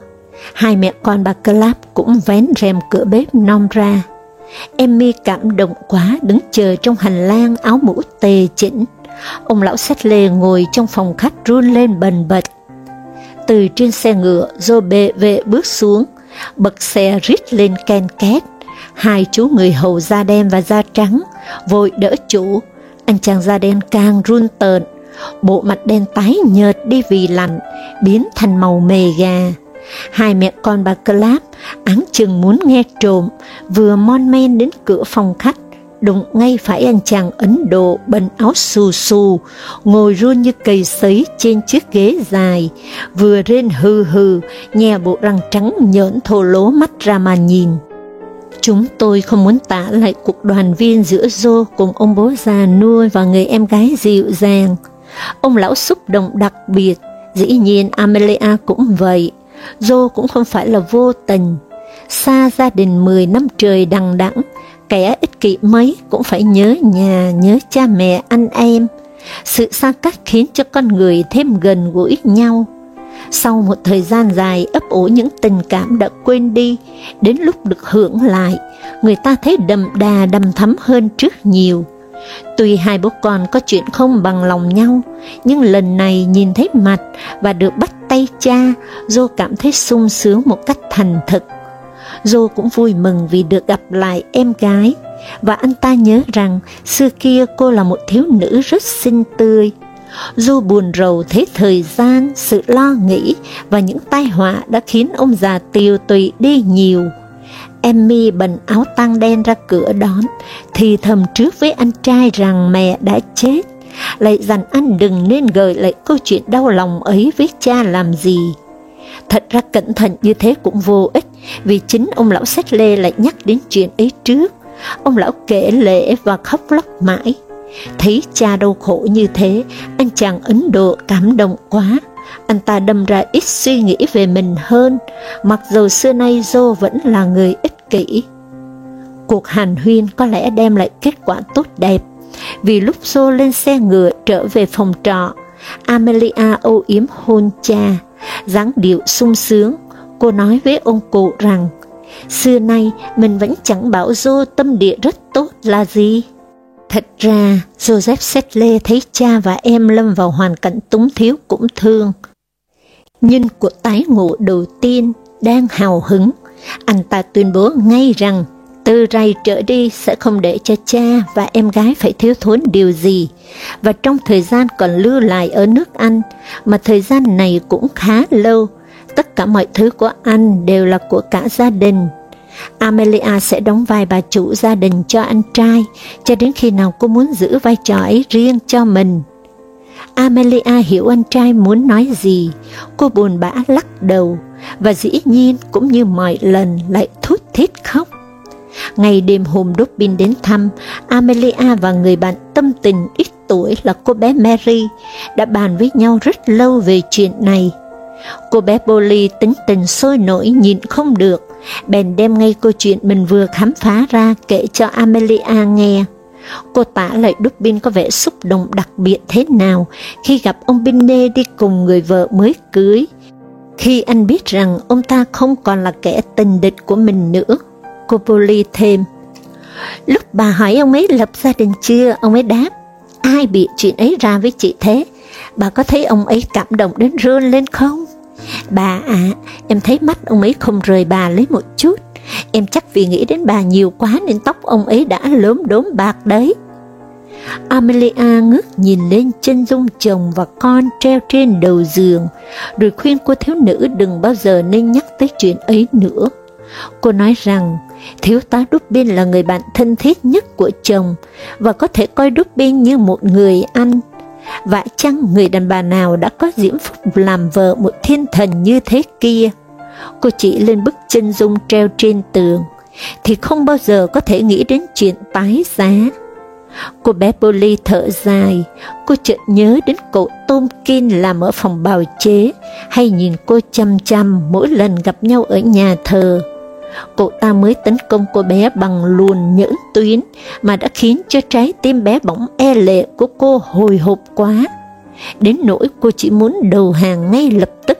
hai mẹ con bà Clap cũng vén rèm cửa bếp non ra. Emmy cảm động quá đứng chờ trong hành lang áo mũ tề chỉnh. Ông lão sách lê ngồi trong phòng khách run lên bần bật. Từ trên xe ngựa, dô bệ vệ bước xuống, bật xe rít lên ken két. Hai chú người hầu da đen và da trắng, vội đỡ chủ. Anh chàng da đen càng run tợn, bộ mặt đen tái nhợt đi vì lạnh, biến thành màu mề gà. Hai mẹ con bà Clap áng chừng muốn nghe trộm, vừa mon men đến cửa phòng khách, đụng ngay phải anh chàng Ấn Độ bần áo xù xù, ngồi run như cây sấy trên chiếc ghế dài, vừa rên hừ hừ, nhè bộ răng trắng nhỡn thô lố mắt ra mà nhìn. Chúng tôi không muốn tả lại cuộc đoàn viên giữa Joe cùng ông bố già nuôi và người em gái dịu dàng. Ông lão xúc động đặc biệt, dĩ nhiên Amelia cũng vậy. Joe cũng không phải là vô tình. Xa gia đình 10 năm trời đằng đẵng, kẻ ích kỷ mấy cũng phải nhớ nhà, nhớ cha mẹ, anh em. Sự xa cách khiến cho con người thêm gần gũi nhau. Sau một thời gian dài ấp ủ những tình cảm đã quên đi, đến lúc được hưởng lại, người ta thấy đậm đà đầm thắm hơn trước nhiều. Tuy hai bố con có chuyện không bằng lòng nhau, nhưng lần này nhìn thấy mặt và được bắt tay cha, Dô cảm thấy sung sướng một cách thành thực. Dô cũng vui mừng vì được gặp lại em gái, và anh ta nhớ rằng xưa kia cô là một thiếu nữ rất xinh tươi. Dô buồn rầu thấy thời gian, sự lo nghĩ và những tai họa đã khiến ông già tiều tụy đi nhiều. Emmy bận áo tăng đen ra cửa đón, thì thầm trước với anh trai rằng mẹ đã chết, lại dặn anh đừng nên gợi lại câu chuyện đau lòng ấy với cha làm gì. Thật ra cẩn thận như thế cũng vô ích, vì chính ông lão sách lê lại nhắc đến chuyện ấy trước. Ông lão kể lễ và khóc lóc mãi. Thấy cha đau khổ như thế, anh chàng Ấn Độ cảm động quá. Anh ta đâm ra ít suy nghĩ về mình hơn, mặc dù xưa nay Joe vẫn là người ích kỷ. Cuộc hàn huyên có lẽ đem lại kết quả tốt đẹp, vì lúc Joe lên xe ngựa trở về phòng trọ, Amelia âu yếm hôn cha, dáng điệu sung sướng, cô nói với ông cụ rằng, xưa nay mình vẫn chẳng bảo Joe tâm địa rất tốt là gì. Thật ra, Joseph Settle thấy cha và em lâm vào hoàn cảnh túng thiếu cũng thương. Nhân cuộc tái ngộ đầu tiên đang hào hứng, anh ta tuyên bố ngay rằng từ rày trở đi sẽ không để cho cha và em gái phải thiếu thốn điều gì, và trong thời gian còn lưu lại ở nước Anh, mà thời gian này cũng khá lâu, tất cả mọi thứ của anh đều là của cả gia đình. Amelia sẽ đóng vai bà chủ gia đình cho anh trai, cho đến khi nào cô muốn giữ vai trò ấy riêng cho mình. Amelia hiểu anh trai muốn nói gì, cô buồn bã lắc đầu, và dĩ nhiên cũng như mọi lần lại thút thít khóc. Ngày đêm hôm Dobbin đến thăm, Amelia và người bạn tâm tình ít tuổi là cô bé Mary đã bàn với nhau rất lâu về chuyện này. Cô bé Polly tính tình sôi nổi nhìn không được, bèn đem ngay câu chuyện mình vừa khám phá ra kể cho Amelia nghe. Cô tả lại Dubin có vẻ xúc động đặc biệt thế nào khi gặp ông Binney đi cùng người vợ mới cưới. Khi anh biết rằng ông ta không còn là kẻ tình địch của mình nữa, cô Polly thêm. Lúc bà hỏi ông ấy lập gia đình chưa, ông ấy đáp, ai bị chuyện ấy ra với chị thế? Bà có thấy ông ấy cảm động đến rơn lên không? Bà ạ, à, em thấy mắt ông ấy không rời bà lấy một chút. em chắc vì nghĩ đến bà nhiều quá nên tóc ông ấy đã lốm đốm bạc đấy. Amelia ngước nhìn lên chân dung chồng và con treo trên đầu giường, rồi khuyên cô thiếu nữ đừng bao giờ nên nhắc tới chuyện ấy nữa. Cô nói rằng thiếu tá Dubin là người bạn thân thiết nhất của chồng và có thể coi Dubin như một người anh. Vả chăng người đàn bà nào đã có diễm phúc làm vợ một thiên thần như thế kia? Cô chỉ lên bức chân dung treo trên tường, thì không bao giờ có thể nghĩ đến chuyện tái giá. Cô bé Polly thở dài, cô chợt nhớ đến cậu Tom Kin làm ở phòng bào chế, hay nhìn cô chăm chăm mỗi lần gặp nhau ở nhà thờ. Cậu ta mới tấn công cô bé bằng luồn nhẫn tuyến, mà đã khiến cho trái tim bé bỏng e lệ của cô hồi hộp quá. Đến nỗi cô chỉ muốn đầu hàng ngay lập tức.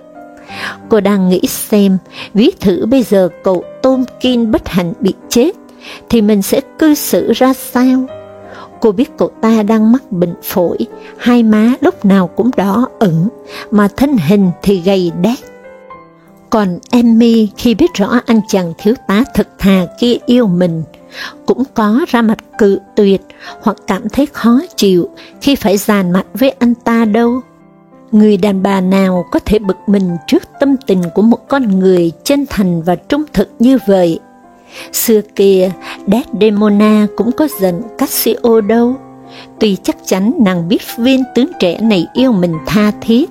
Cô đang nghĩ xem, ví thử bây giờ cậu Tom Kin bất hạnh bị chết, thì mình sẽ cư xử ra sao? Cô biết cậu ta đang mắc bệnh phổi, hai má lúc nào cũng đỏ ửng, mà thân hình thì gầy đét. Còn Emmy khi biết rõ anh chàng thiếu tá thực thà kia yêu mình, cũng có ra mặt cự tuyệt hoặc cảm thấy khó chịu khi phải giàn mặt với anh ta đâu. Người đàn bà nào có thể bực mình trước tâm tình của một con người chân thành và trung thực như vậy? Xưa kia, Desdemona cũng có giận Cassio đâu, tuy chắc chắn nàng biết viên tướng trẻ này yêu mình tha thiết.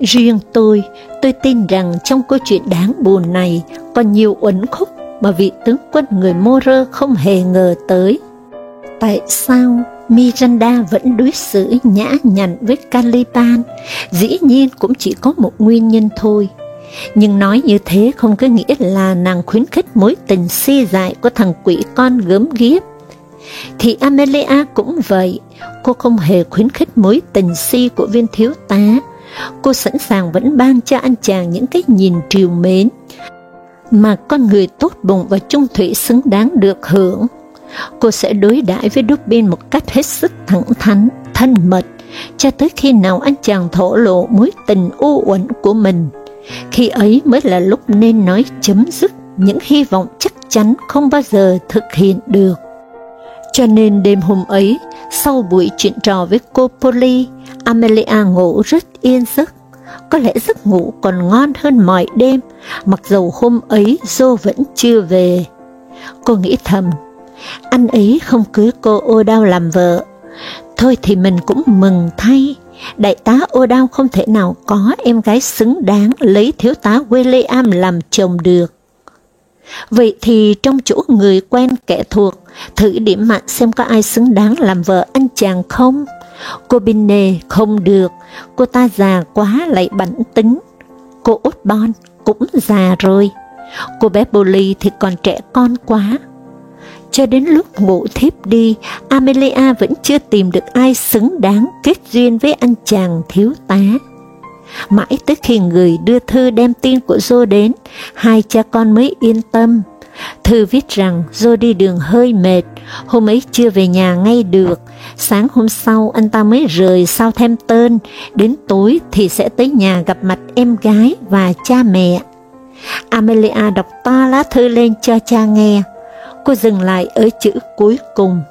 Riêng tôi, tôi tin rằng trong câu chuyện đáng buồn này còn nhiều uẩn khúc mà vị tướng quân người Moro không hề ngờ tới. Tại sao Miranda vẫn đối xử nhã nhặn với Caliban? Dĩ nhiên cũng chỉ có một nguyên nhân thôi, nhưng nói như thế không có nghĩa là nàng khuyến khích mối tình si dại của thằng quỷ con gớm ghiếp. Thì Amelia cũng vậy, cô không hề khuyến khích mối tình si của viên thiếu tá. Cô sẵn sàng vẫn ban cho anh chàng những cái nhìn triều mến, mà con người tốt bụng và trung thủy xứng đáng được hưởng. Cô sẽ đối đãi với Dubin một cách hết sức thẳng thắn, thân mật, cho tới khi nào anh chàng thổ lộ mối tình u uẩn của mình. Khi ấy mới là lúc nên nói chấm dứt những hy vọng chắc chắn không bao giờ thực hiện được. Cho nên đêm hôm ấy, sau buổi chuyện trò với cô Polly, Amelia ngủ rất yên giấc. Có lẽ giấc ngủ còn ngon hơn mọi đêm, mặc dầu hôm ấy Joe vẫn chưa về. Cô nghĩ thầm, anh ấy không cưới cô O'Dowd làm vợ. Thôi thì mình cũng mừng thay, đại tá O'Dowd không thể nào có em gái xứng đáng lấy thiếu tá William làm chồng được. Vậy thì trong chỗ người quen kẻ thuộc, thử điểm mạnh xem có ai xứng đáng làm vợ anh chàng không? Cô Binne không được, cô ta già quá lại bảnh tính. Cô út bon cũng già rồi. Cô bé Polly thì còn trẻ con quá, cho đến lúc ngủ thiếp đi, Amelia vẫn chưa tìm được ai xứng đáng kết duyên với anh chàng thiếu tá. Mãi tới khi người đưa thư đem tin của Joe đến, hai cha con mới yên tâm. Thư viết rằng Joe đi đường hơi mệt, hôm ấy chưa về nhà ngay được, sáng hôm sau anh ta mới rời sao thêm tên, đến tối thì sẽ tới nhà gặp mặt em gái và cha mẹ. Amelia đọc to lá thư lên cho cha nghe, Cô dừng lại ở chữ cuối cùng.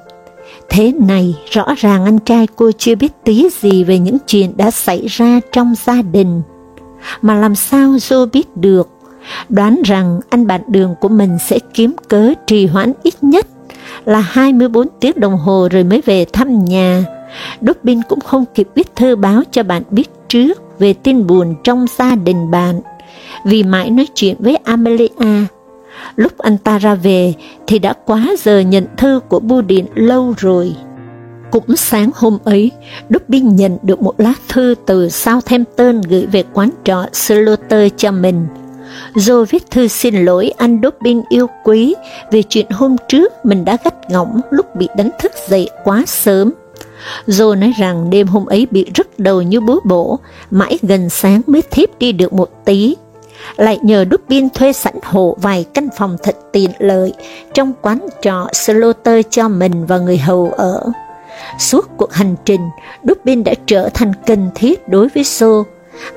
Thế này, rõ ràng anh trai cô chưa biết tí gì về những chuyện đã xảy ra trong gia đình. Mà làm sao Joe biết được? Đoán rằng anh bạn đường của mình sẽ kiếm cớ trì hoãn ít nhất là 24 tiếng đồng hồ rồi mới về thăm nhà. Dobbin cũng không kịp viết thư báo cho bạn biết trước về tin buồn trong gia đình bạn, vì mãi nói chuyện với Amelia Lúc anh ta ra về thì đã quá giờ nhận thư của bưu điện lâu rồi. Cũng sáng hôm ấy, Dobbin nhận được một lá thư từ Southampton gửi về quán trọ Slaughter cho mình. Rồi viết thư xin lỗi anh Dobbin yêu quý vì chuyện hôm trước mình đã gắt ngỏng lúc bị đánh thức dậy quá sớm. Joe nói rằng đêm hôm ấy bị rứt đầu như búa bổ, mãi gần sáng mới thiếp đi được một tí, lại nhờ Dubin thuê sẵn hộ vài căn phòng thật tiện lợi trong quán trọ Slaughter cho mình và người hầu ở. Suốt cuộc hành trình, Dubin đã trở thành cần thiết đối với Sô.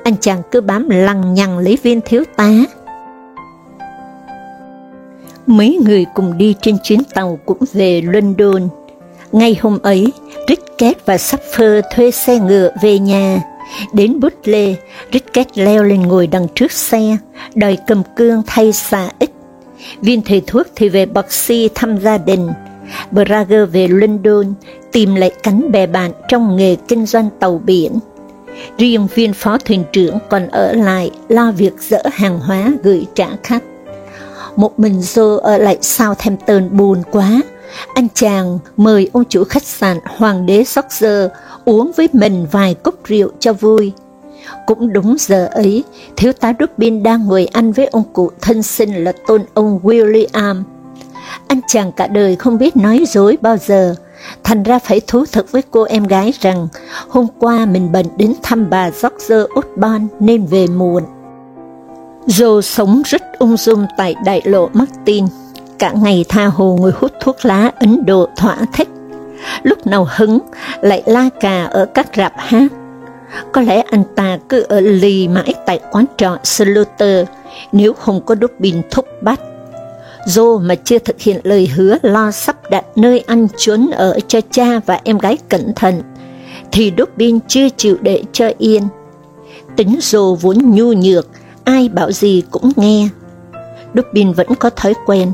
Anh chàng cứ bám lằng nhằng lấy viên thiếu tá. Mấy người cùng đi trên chuyến tàu cũng về London. Ngay hôm ấy, Ricket và Sapphire thuê xe ngựa về nhà. Đến bút lê, Ricket leo lên ngồi đằng trước xe, đòi cầm cương thay xà ít. Viên thầy thuốc thì về Boxy thăm gia đình. Braga về London tìm lại cánh bè bạn trong nghề kinh doanh tàu biển. Riêng viên phó thuyền trưởng còn ở lại lo việc dỡ hàng hóa gửi trả khách. Một mình Joe ở lại Southampton buồn quá. Anh chàng mời ông chủ khách sạn Hoàng đế Soxer uống với mình vài cốc rượu cho vui. Cũng đúng giờ ấy, thiếu tá Rubin đang ngồi ăn với ông cụ thân sinh là tôn ông William. Anh chàng cả đời không biết nói dối bao giờ, thành ra phải thú thật với cô em gái rằng hôm qua mình bận đến thăm bà George Osborne nên về muộn. Joe sống rất ung dung tại đại lộ Martin, cả ngày tha hồ ngồi hút thuốc lá Ấn Độ thỏa thích. Lúc nào hứng, lại la cà ở các rạp hát. Có lẽ anh ta cứ ở lì mãi tại quán trọ Slaughter nếu không có đốt bình thúc bắt. Joe mà chưa thực hiện lời hứa lo sắp đặt nơi ăn trốn ở cho cha và em gái cẩn thận, thì Dobbin chưa chịu để cho yên. Tính Joe vốn nhu nhược, ai bảo gì cũng nghe. Dobbin vẫn có thói quen,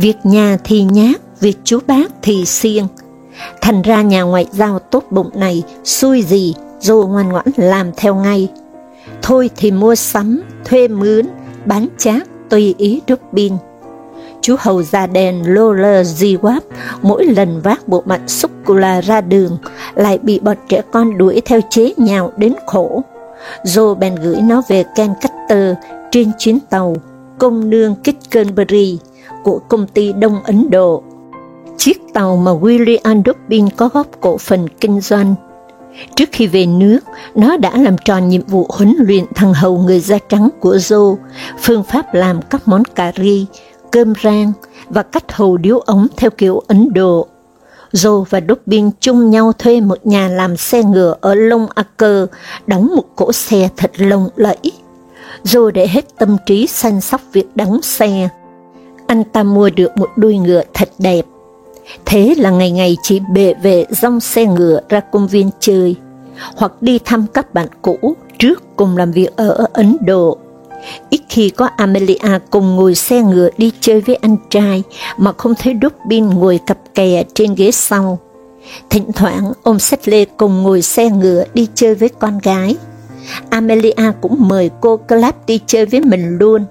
việc nhà thì nhát, việc chú bác thì siêng. Thành ra nhà ngoại giao tốt bụng này, xui gì, Joe ngoan ngoãn làm theo ngay. Thôi thì mua sắm, thuê mướn, bán chác, tùy ý Dobbin chú hầu già đèn Lola Ziwap mỗi lần vác bộ mặt sô-cô-la ra đường lại bị bọn trẻ con đuổi theo chế nhào đến khổ. Joe bèn gửi nó về Kencutter trên chuyến tàu công nương Kitkenbury của công ty Đông Ấn Độ. Chiếc tàu mà William Dobbin có góp cổ phần kinh doanh. Trước khi về nước, nó đã làm tròn nhiệm vụ huấn luyện thằng hầu người da trắng của Joe, phương pháp làm các món cà ri, cơm rang và cách hầu điếu ống theo kiểu Ấn Độ. Joe và Dobbin chung nhau thuê một nhà làm xe ngựa ở Long Acre, đóng một cỗ xe thật lộng lẫy. Joe để hết tâm trí săn sóc việc đóng xe. Anh ta mua được một đuôi ngựa thật đẹp. Thế là ngày ngày chỉ bệ vệ dòng xe ngựa ra công viên chơi, hoặc đi thăm các bạn cũ trước cùng làm việc ở Ấn Độ Ít khi có Amelia cùng ngồi xe ngựa đi chơi với anh trai, mà không thấy Dubin ngồi cặp kè trên ghế sau. Thỉnh thoảng, ông Sedley cùng ngồi xe ngựa đi chơi với con gái. Amelia cũng mời cô Clap đi chơi với mình luôn.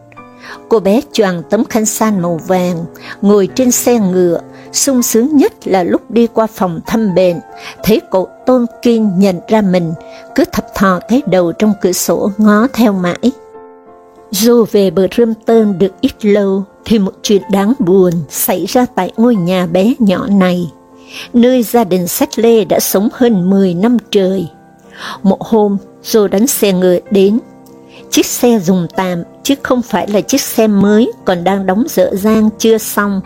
Cô bé choàng tấm khăn san màu vàng, ngồi trên xe ngựa, sung sướng nhất là lúc đi qua phòng thăm bệnh, thấy cậu Tôn Kiên nhận ra mình, cứ thập thò cái đầu trong cửa sổ ngó theo mãi. Dù về bờ rơm tơn được ít lâu, thì một chuyện đáng buồn xảy ra tại ngôi nhà bé nhỏ này, nơi gia đình Sách Lê đã sống hơn 10 năm trời. Một hôm, Dô đánh xe ngựa đến. Chiếc xe dùng tạm, chứ không phải là chiếc xe mới còn đang đóng dở dang chưa xong.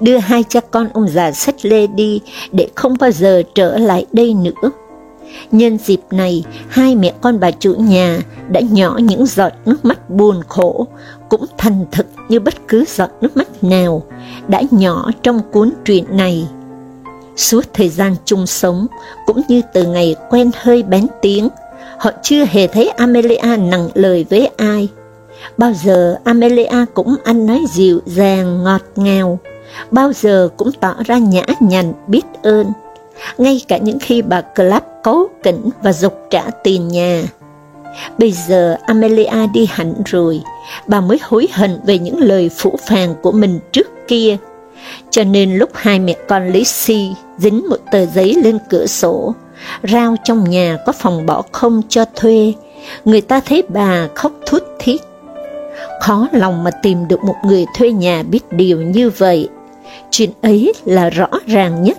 Đưa hai cha con ông già Sách Lê đi để không bao giờ trở lại đây nữa. Nhân dịp này, hai mẹ con bà chủ nhà đã nhỏ những giọt nước mắt buồn khổ, cũng thành thực như bất cứ giọt nước mắt nào, đã nhỏ trong cuốn truyện này. Suốt thời gian chung sống, cũng như từ ngày quen hơi bén tiếng, họ chưa hề thấy Amelia nặng lời với ai. Bao giờ Amelia cũng ăn nói dịu dàng, ngọt ngào, bao giờ cũng tỏ ra nhã nhặn, biết ơn ngay cả những khi bà Clap cấu kỉnh và dục trả tiền nhà. Bây giờ Amelia đi hẳn rồi, bà mới hối hận về những lời phủ phàng của mình trước kia. Cho nên lúc hai mẹ con Lucy dính một tờ giấy lên cửa sổ, rao trong nhà có phòng bỏ không cho thuê, người ta thấy bà khóc thút thít. Khó lòng mà tìm được một người thuê nhà biết điều như vậy. Chuyện ấy là rõ ràng nhất.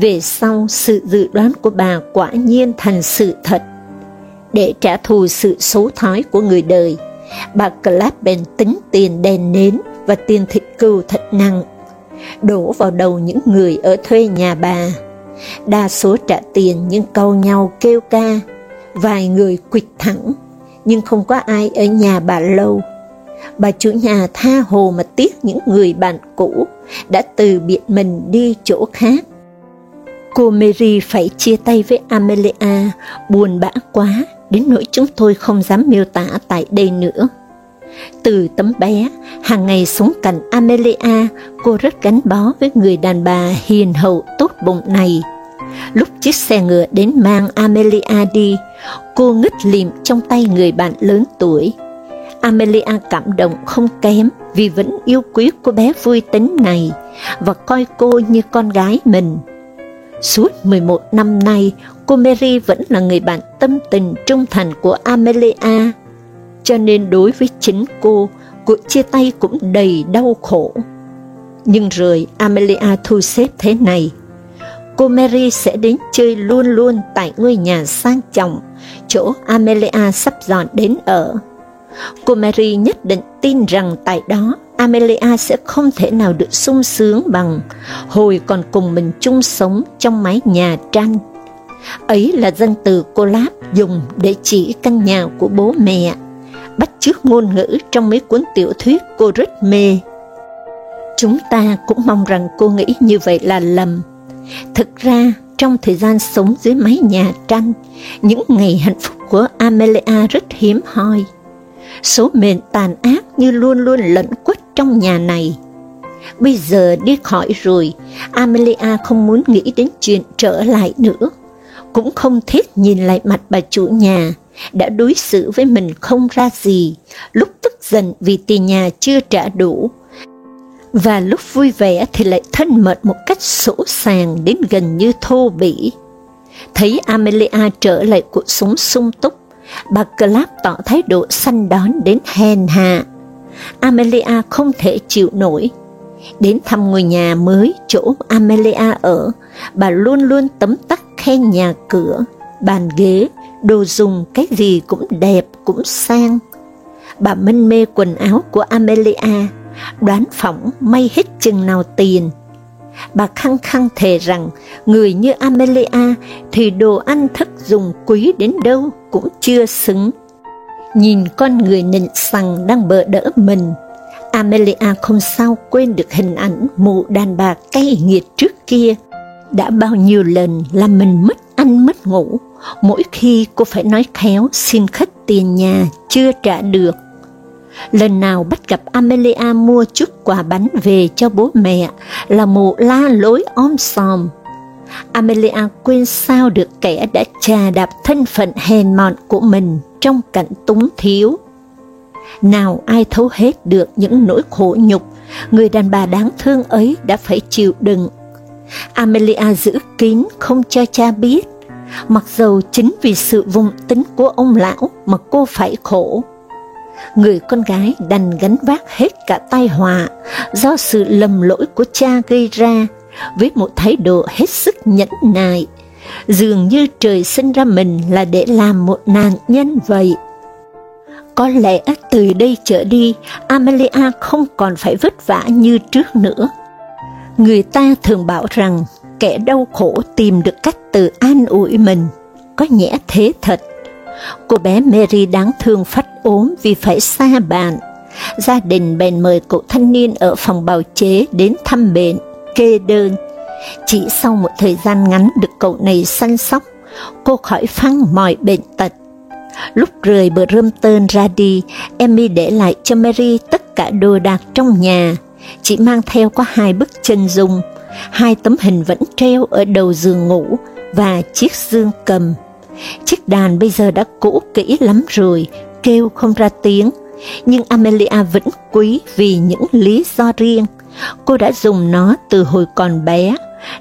Về sau, sự dự đoán của bà quả nhiên thành sự thật. Để trả thù sự xấu thói của người đời, bà Clap bèn tính tiền đèn nến và tiền thịt cừu thật nặng, đổ vào đầu những người ở thuê nhà bà. Đa số trả tiền nhưng câu nhau kêu ca, vài người quịch thẳng, nhưng không có ai ở nhà bà lâu. Bà chủ nhà tha hồ mà tiếc những người bạn cũ đã từ biệt mình đi chỗ khác. Cô Mary phải chia tay với Amelia, buồn bã quá, đến nỗi chúng tôi không dám miêu tả tại đây nữa. Từ tấm bé, hàng ngày sống cạnh Amelia, cô rất gắn bó với người đàn bà hiền hậu tốt bụng này. Lúc chiếc xe ngựa đến mang Amelia đi, cô ngất liệm trong tay người bạn lớn tuổi. Amelia cảm động không kém vì vẫn yêu quý cô bé vui tính này và coi cô như con gái mình. Suốt 11 năm nay, cô Mary vẫn là người bạn tâm tình trung thành của Amelia, cho nên đối với chính cô, cuộc chia tay cũng đầy đau khổ. Nhưng rồi Amelia thu xếp thế này, cô Mary sẽ đến chơi luôn luôn tại ngôi nhà sang trọng, chỗ Amelia sắp dọn đến ở. Cô Mary nhất định tin rằng tại đó Amelia sẽ không thể nào được sung sướng bằng hồi còn cùng mình chung sống trong mái nhà tranh. Ấy là danh từ cô Láp dùng để chỉ căn nhà của bố mẹ, bắt chước ngôn ngữ trong mấy cuốn tiểu thuyết cô rất mê. Chúng ta cũng mong rằng cô nghĩ như vậy là lầm. Thực ra, trong thời gian sống dưới mái nhà tranh, những ngày hạnh phúc của Amelia rất hiếm hoi số mệnh tàn ác như luôn luôn lẫn quất trong nhà này. Bây giờ đi khỏi rồi, Amelia không muốn nghĩ đến chuyện trở lại nữa, cũng không thiết nhìn lại mặt bà chủ nhà, đã đối xử với mình không ra gì, lúc tức giận vì tiền nhà chưa trả đủ, và lúc vui vẻ thì lại thân mật một cách sỗ sàng đến gần như thô bỉ. Thấy Amelia trở lại cuộc sống sung túc, bà Clap tỏ thái độ săn đón đến hèn hạ. Amelia không thể chịu nổi. Đến thăm ngôi nhà mới chỗ Amelia ở, bà luôn luôn tấm tắc khen nhà cửa, bàn ghế, đồ dùng cái gì cũng đẹp, cũng sang. Bà Minh mê quần áo của Amelia, đoán phỏng may hết chừng nào tiền. Bà khăng khăng thề rằng người như Amelia thì đồ ăn thức dùng quý đến đâu cũng chưa xứng. Nhìn con người nịnh sằng đang bờ đỡ mình, Amelia không sao quên được hình ảnh mụ đàn bà cay nghiệt trước kia. Đã bao nhiêu lần làm mình mất ăn mất ngủ, mỗi khi cô phải nói khéo xin khách tiền nhà chưa trả được. Lần nào bắt gặp Amelia mua chút quà bánh về cho bố mẹ là mụ la lối om sòm, Amelia quên sao được kẻ đã trà đạp thân phận hèn mọn của mình trong cảnh túng thiếu. Nào ai thấu hết được những nỗi khổ nhục người đàn bà đáng thương ấy đã phải chịu đựng. Amelia giữ kín không cho cha biết, mặc dầu chính vì sự vùng tính của ông lão mà cô phải khổ. Người con gái đành gánh vác hết cả tai họa do sự lầm lỗi của cha gây ra với một thái độ hết sức nhẫn nại, dường như trời sinh ra mình là để làm một nạn nhân vậy. Có lẽ từ đây trở đi, Amelia không còn phải vất vả như trước nữa. Người ta thường bảo rằng kẻ đau khổ tìm được cách tự an ủi mình, có nhẽ thế thật. Cô bé Mary đáng thương phát ốm vì phải xa bạn. Gia đình bèn mời cậu thanh niên ở phòng bào chế đến thăm bệnh kê đơn. Chỉ sau một thời gian ngắn được cậu này săn sóc, cô khỏi phăng mọi bệnh tật. Lúc rời bờ rơm tơn ra đi, Emmy để lại cho Mary tất cả đồ đạc trong nhà, chỉ mang theo có hai bức chân dung, hai tấm hình vẫn treo ở đầu giường ngủ và chiếc dương cầm. Chiếc đàn bây giờ đã cũ kỹ lắm rồi, kêu không ra tiếng, nhưng Amelia vẫn quý vì những lý do riêng. Cô đã dùng nó từ hồi còn bé,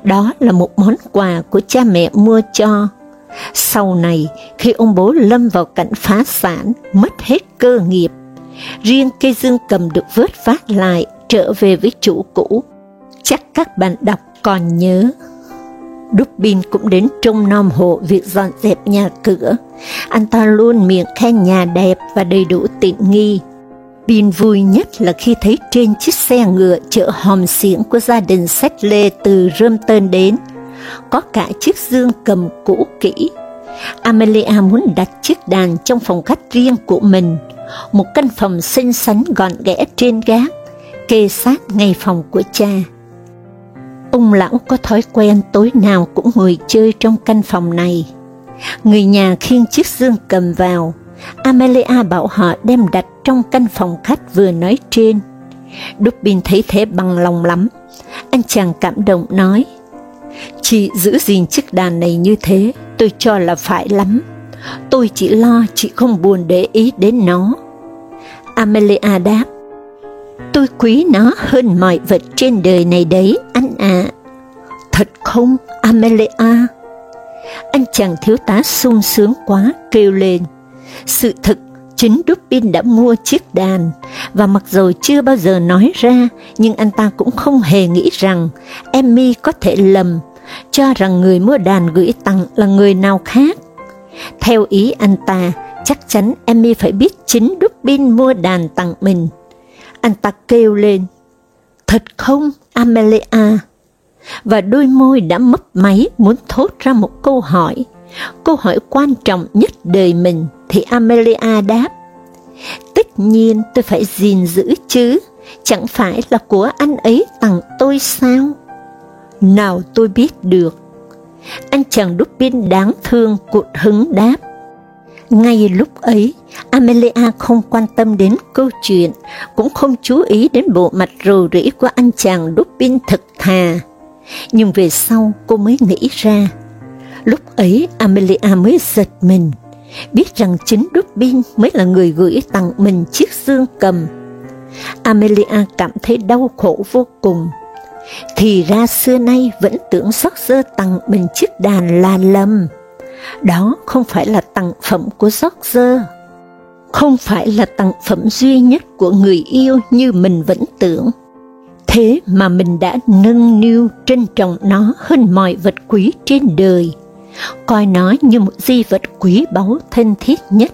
đó là một món quà của cha mẹ mua cho. Sau này, khi ông bố lâm vào cảnh phá sản, mất hết cơ nghiệp, riêng cây dương cầm được vớt phát lại, trở về với chủ cũ. Chắc các bạn đọc còn nhớ. Dubin cũng đến trông nom hộ việc dọn dẹp nhà cửa. Anh ta luôn miệng khen nhà đẹp và đầy đủ tiện nghi. Bin vui nhất là khi thấy trên chiếc xe ngựa chở hòm xiển của gia đình Sách Lê từ Rơm tên đến, có cả chiếc dương cầm cũ kỹ. Amelia muốn đặt chiếc đàn trong phòng khách riêng của mình, một căn phòng xinh xắn gọn ghẽ trên gác, kê sát ngay phòng của cha. Ông lão có thói quen tối nào cũng ngồi chơi trong căn phòng này. Người nhà khiêng chiếc dương cầm vào, Amelia bảo họ đem đặt trong căn phòng khách vừa nói trên. Dubin thấy thế bằng lòng lắm. Anh chàng cảm động nói, Chị giữ gìn chiếc đàn này như thế, tôi cho là phải lắm. Tôi chỉ lo chị không buồn để ý đến nó. Amelia đáp, tôi quý nó hơn mọi vật trên đời này đấy, anh ạ. À. Thật không, Amelia? Anh chàng thiếu tá sung sướng quá, kêu lên. Sự thật, chính Dupin đã mua chiếc đàn, và mặc dù chưa bao giờ nói ra, nhưng anh ta cũng không hề nghĩ rằng Emmy có thể lầm, cho rằng người mua đàn gửi tặng là người nào khác. Theo ý anh ta, chắc chắn Emmy phải biết chính Dupin mua đàn tặng mình. Anh ta kêu lên, thật không, Amelia? Và đôi môi đã mấp máy muốn thốt ra một câu hỏi, câu hỏi quan trọng nhất đời mình, thì Amelia đáp, tất nhiên tôi phải gìn giữ chứ, chẳng phải là của anh ấy tặng tôi sao? Nào tôi biết được. Anh chàng đúc pin đáng thương cụt hứng đáp. Ngay lúc ấy, Amelia không quan tâm đến câu chuyện, cũng không chú ý đến bộ mặt rầu rĩ của anh chàng đúc pin thật thà. Nhưng về sau cô mới nghĩ ra. Lúc ấy Amelia mới giật mình, biết rằng chính Dubin mới là người gửi tặng mình chiếc xương cầm. Amelia cảm thấy đau khổ vô cùng. Thì ra xưa nay vẫn tưởng sắc dơ tặng mình chiếc đàn là lầm. Đó không phải là tặng phẩm của gióc dơ, không phải là tặng phẩm duy nhất của người yêu như mình vẫn tưởng. Thế mà mình đã nâng niu trân trọng nó hơn mọi vật quý trên đời, coi nó như một di vật quý báu thân thiết nhất.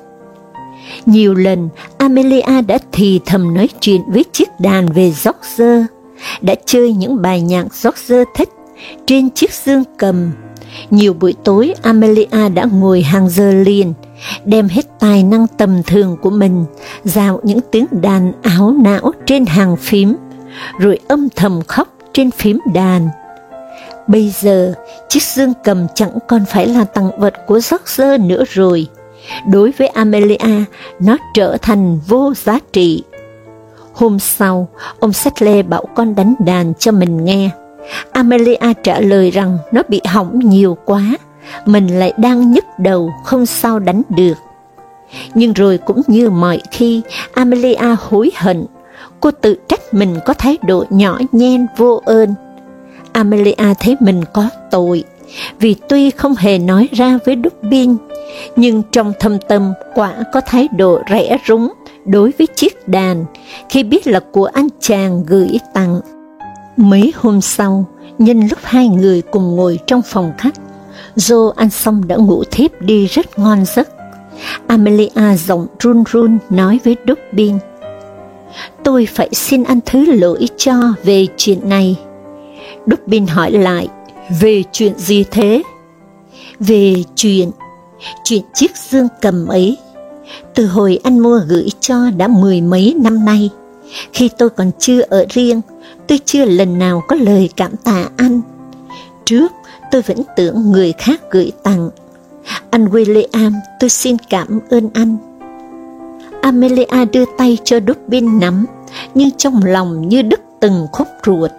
Nhiều lần, Amelia đã thì thầm nói chuyện với chiếc đàn về gióc dơ, đã chơi những bài nhạc gióc dơ thích trên chiếc dương cầm. Nhiều buổi tối, Amelia đã ngồi hàng giờ liền, đem hết tài năng tầm thường của mình, dạo những tiếng đàn áo não trên hàng phím, rồi âm thầm khóc trên phím đàn. Bây giờ, chiếc dương cầm chẳng còn phải là tặng vật của George nữa rồi. Đối với Amelia, nó trở thành vô giá trị. Hôm sau, ông Settle bảo con đánh đàn cho mình nghe. Amelia trả lời rằng nó bị hỏng nhiều quá, mình lại đang nhức đầu không sao đánh được. Nhưng rồi cũng như mọi khi, Amelia hối hận, cô tự trách mình có thái độ nhỏ nhen vô ơn. Amelia thấy mình có tội, vì tuy không hề nói ra với Dubin, nhưng trong thâm tâm quả có thái độ rẻ rúng đối với chiếc đàn khi biết là của anh chàng gửi tặng. Mấy hôm sau, nhân lúc hai người cùng ngồi trong phòng khách, Joe ăn xong đã ngủ thiếp đi rất ngon giấc. Amelia giọng run run nói với Dubin, Tôi phải xin anh thứ lỗi cho về chuyện này. Dubin hỏi lại, về chuyện gì thế? Về chuyện, chuyện chiếc dương cầm ấy. Từ hồi anh mua gửi cho đã mười mấy năm nay, khi tôi còn chưa ở riêng, tôi chưa lần nào có lời cảm tạ anh. Trước, tôi vẫn tưởng người khác gửi tặng. Anh William, tôi xin cảm ơn anh. Amelia đưa tay cho Dubin nắm, nhưng trong lòng như đứt từng khúc ruột,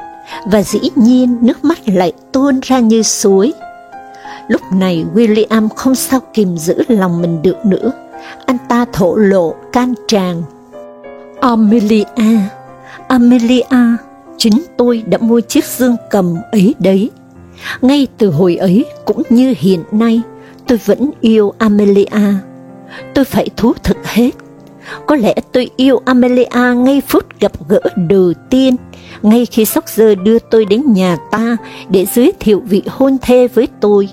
và dĩ nhiên nước mắt lại tuôn ra như suối. Lúc này William không sao kìm giữ lòng mình được nữa, anh ta thổ lộ can tràn. Amelia, Amelia, chính tôi đã mua chiếc dương cầm ấy đấy. Ngay từ hồi ấy cũng như hiện nay, tôi vẫn yêu Amelia. Tôi phải thú thực hết. Có lẽ tôi yêu Amelia ngay phút gặp gỡ đầu tiên, ngay khi sóc dơ đưa tôi đến nhà ta để giới thiệu vị hôn thê với tôi.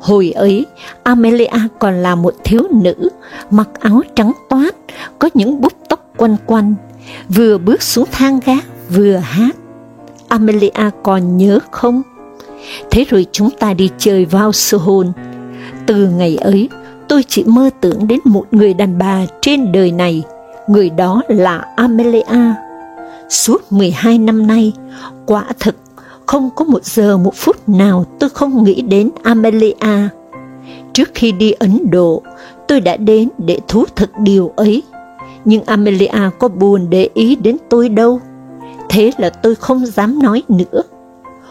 Hồi ấy, Amelia còn là một thiếu nữ, mặc áo trắng toát, có những búp tóc quanh quanh, vừa bước xuống thang gác vừa hát. Amelia còn nhớ không? Thế rồi chúng ta đi chơi vào Sohon. Từ ngày ấy, tôi chỉ mơ tưởng đến một người đàn bà trên đời này, người đó là Amelia. Suốt 12 năm nay, quả thực không có một giờ một phút nào tôi không nghĩ đến Amelia. Trước khi đi Ấn Độ, tôi đã đến để thú thực điều ấy, nhưng Amelia có buồn để ý đến tôi đâu. Thế là tôi không dám nói nữa.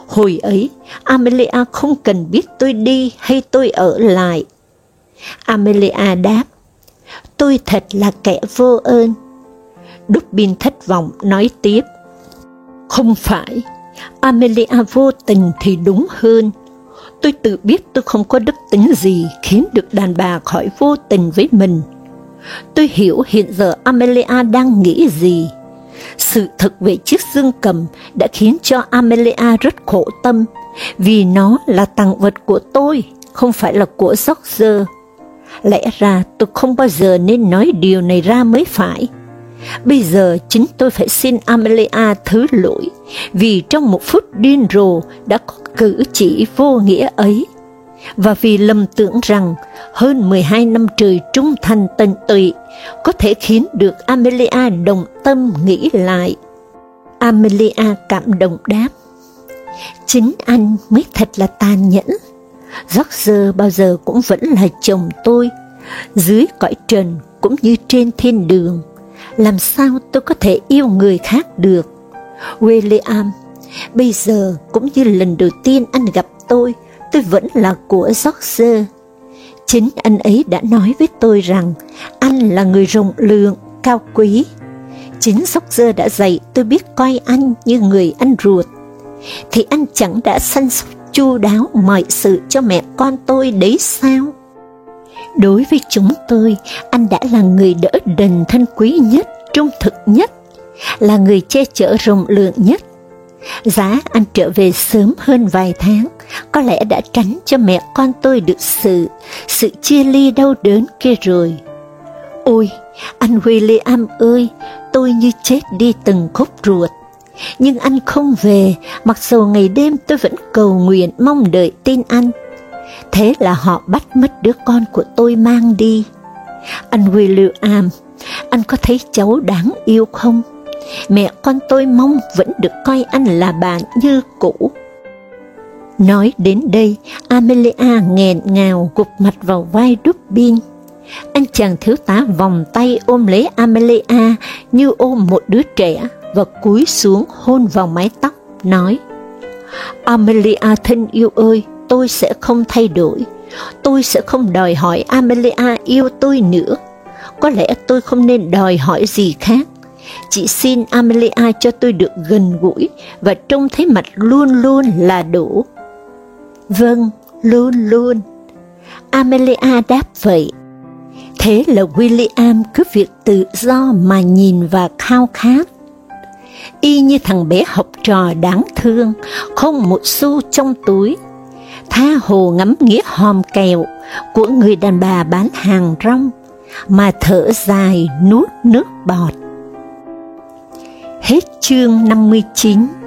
Hồi ấy, Amelia không cần biết tôi đi hay tôi ở lại. Amelia đáp, tôi thật là kẻ vô ơn. Dubin thất vọng nói tiếp, không phải, Amelia vô tình thì đúng hơn. Tôi tự biết tôi không có đức tính gì khiến được đàn bà khỏi vô tình với mình. Tôi hiểu hiện giờ Amelia đang nghĩ gì. Sự thật về chiếc dương cầm đã khiến cho Amelia rất khổ tâm, vì nó là tặng vật của tôi, không phải là của George. Lẽ ra tôi không bao giờ nên nói điều này ra mới phải. Bây giờ chính tôi phải xin Amelia thứ lỗi, vì trong một phút điên rồ đã có cử chỉ vô nghĩa ấy, và vì lầm tưởng rằng hơn 12 năm trời trung thành tận tụy có thể khiến được Amelia đồng tâm nghĩ lại. Amelia cảm động đáp, chính anh mới thật là tàn nhẫn. George bao giờ cũng vẫn là chồng tôi, dưới cõi trần cũng như trên thiên đường làm sao tôi có thể yêu người khác được? William, bây giờ cũng như lần đầu tiên anh gặp tôi, tôi vẫn là của George. Chính anh ấy đã nói với tôi rằng anh là người rộng lượng, cao quý. Chính George đã dạy tôi biết coi anh như người anh ruột. Thì anh chẳng đã săn sóc chu đáo mọi sự cho mẹ con tôi đấy sao? Đối với chúng tôi, anh đã là người đỡ đần thân quý nhất, trung thực nhất, là người che chở rộng lượng nhất. Giá anh trở về sớm hơn vài tháng, có lẽ đã tránh cho mẹ con tôi được sự, sự chia ly đau đớn kia rồi. Ôi, anh William ơi, tôi như chết đi từng khúc ruột. Nhưng anh không về, mặc dù ngày đêm tôi vẫn cầu nguyện mong đợi tin anh. Thế là họ bắt mất đứa con của tôi mang đi. Anh William, anh có thấy cháu đáng yêu không? Mẹ con tôi mong vẫn được coi anh là bạn như cũ. Nói đến đây, Amelia nghẹn ngào gục mặt vào vai Dubin. Anh chàng thiếu tá vòng tay ôm lấy Amelia như ôm một đứa trẻ và cúi xuống hôn vào mái tóc, nói Amelia thân yêu ơi, tôi sẽ không thay đổi. Tôi sẽ không đòi hỏi Amelia yêu tôi nữa. Có lẽ tôi không nên đòi hỏi gì khác chị xin Amelia cho tôi được gần gũi và trông thấy mặt luôn luôn là đủ. Vâng, luôn luôn. Amelia đáp vậy. Thế là William cứ việc tự do mà nhìn và khao khát. Y như thằng bé học trò đáng thương, không một xu trong túi, tha hồ ngắm nghĩa hòm kẹo của người đàn bà bán hàng rong, mà thở dài nuốt nước bọt. Hết chương 59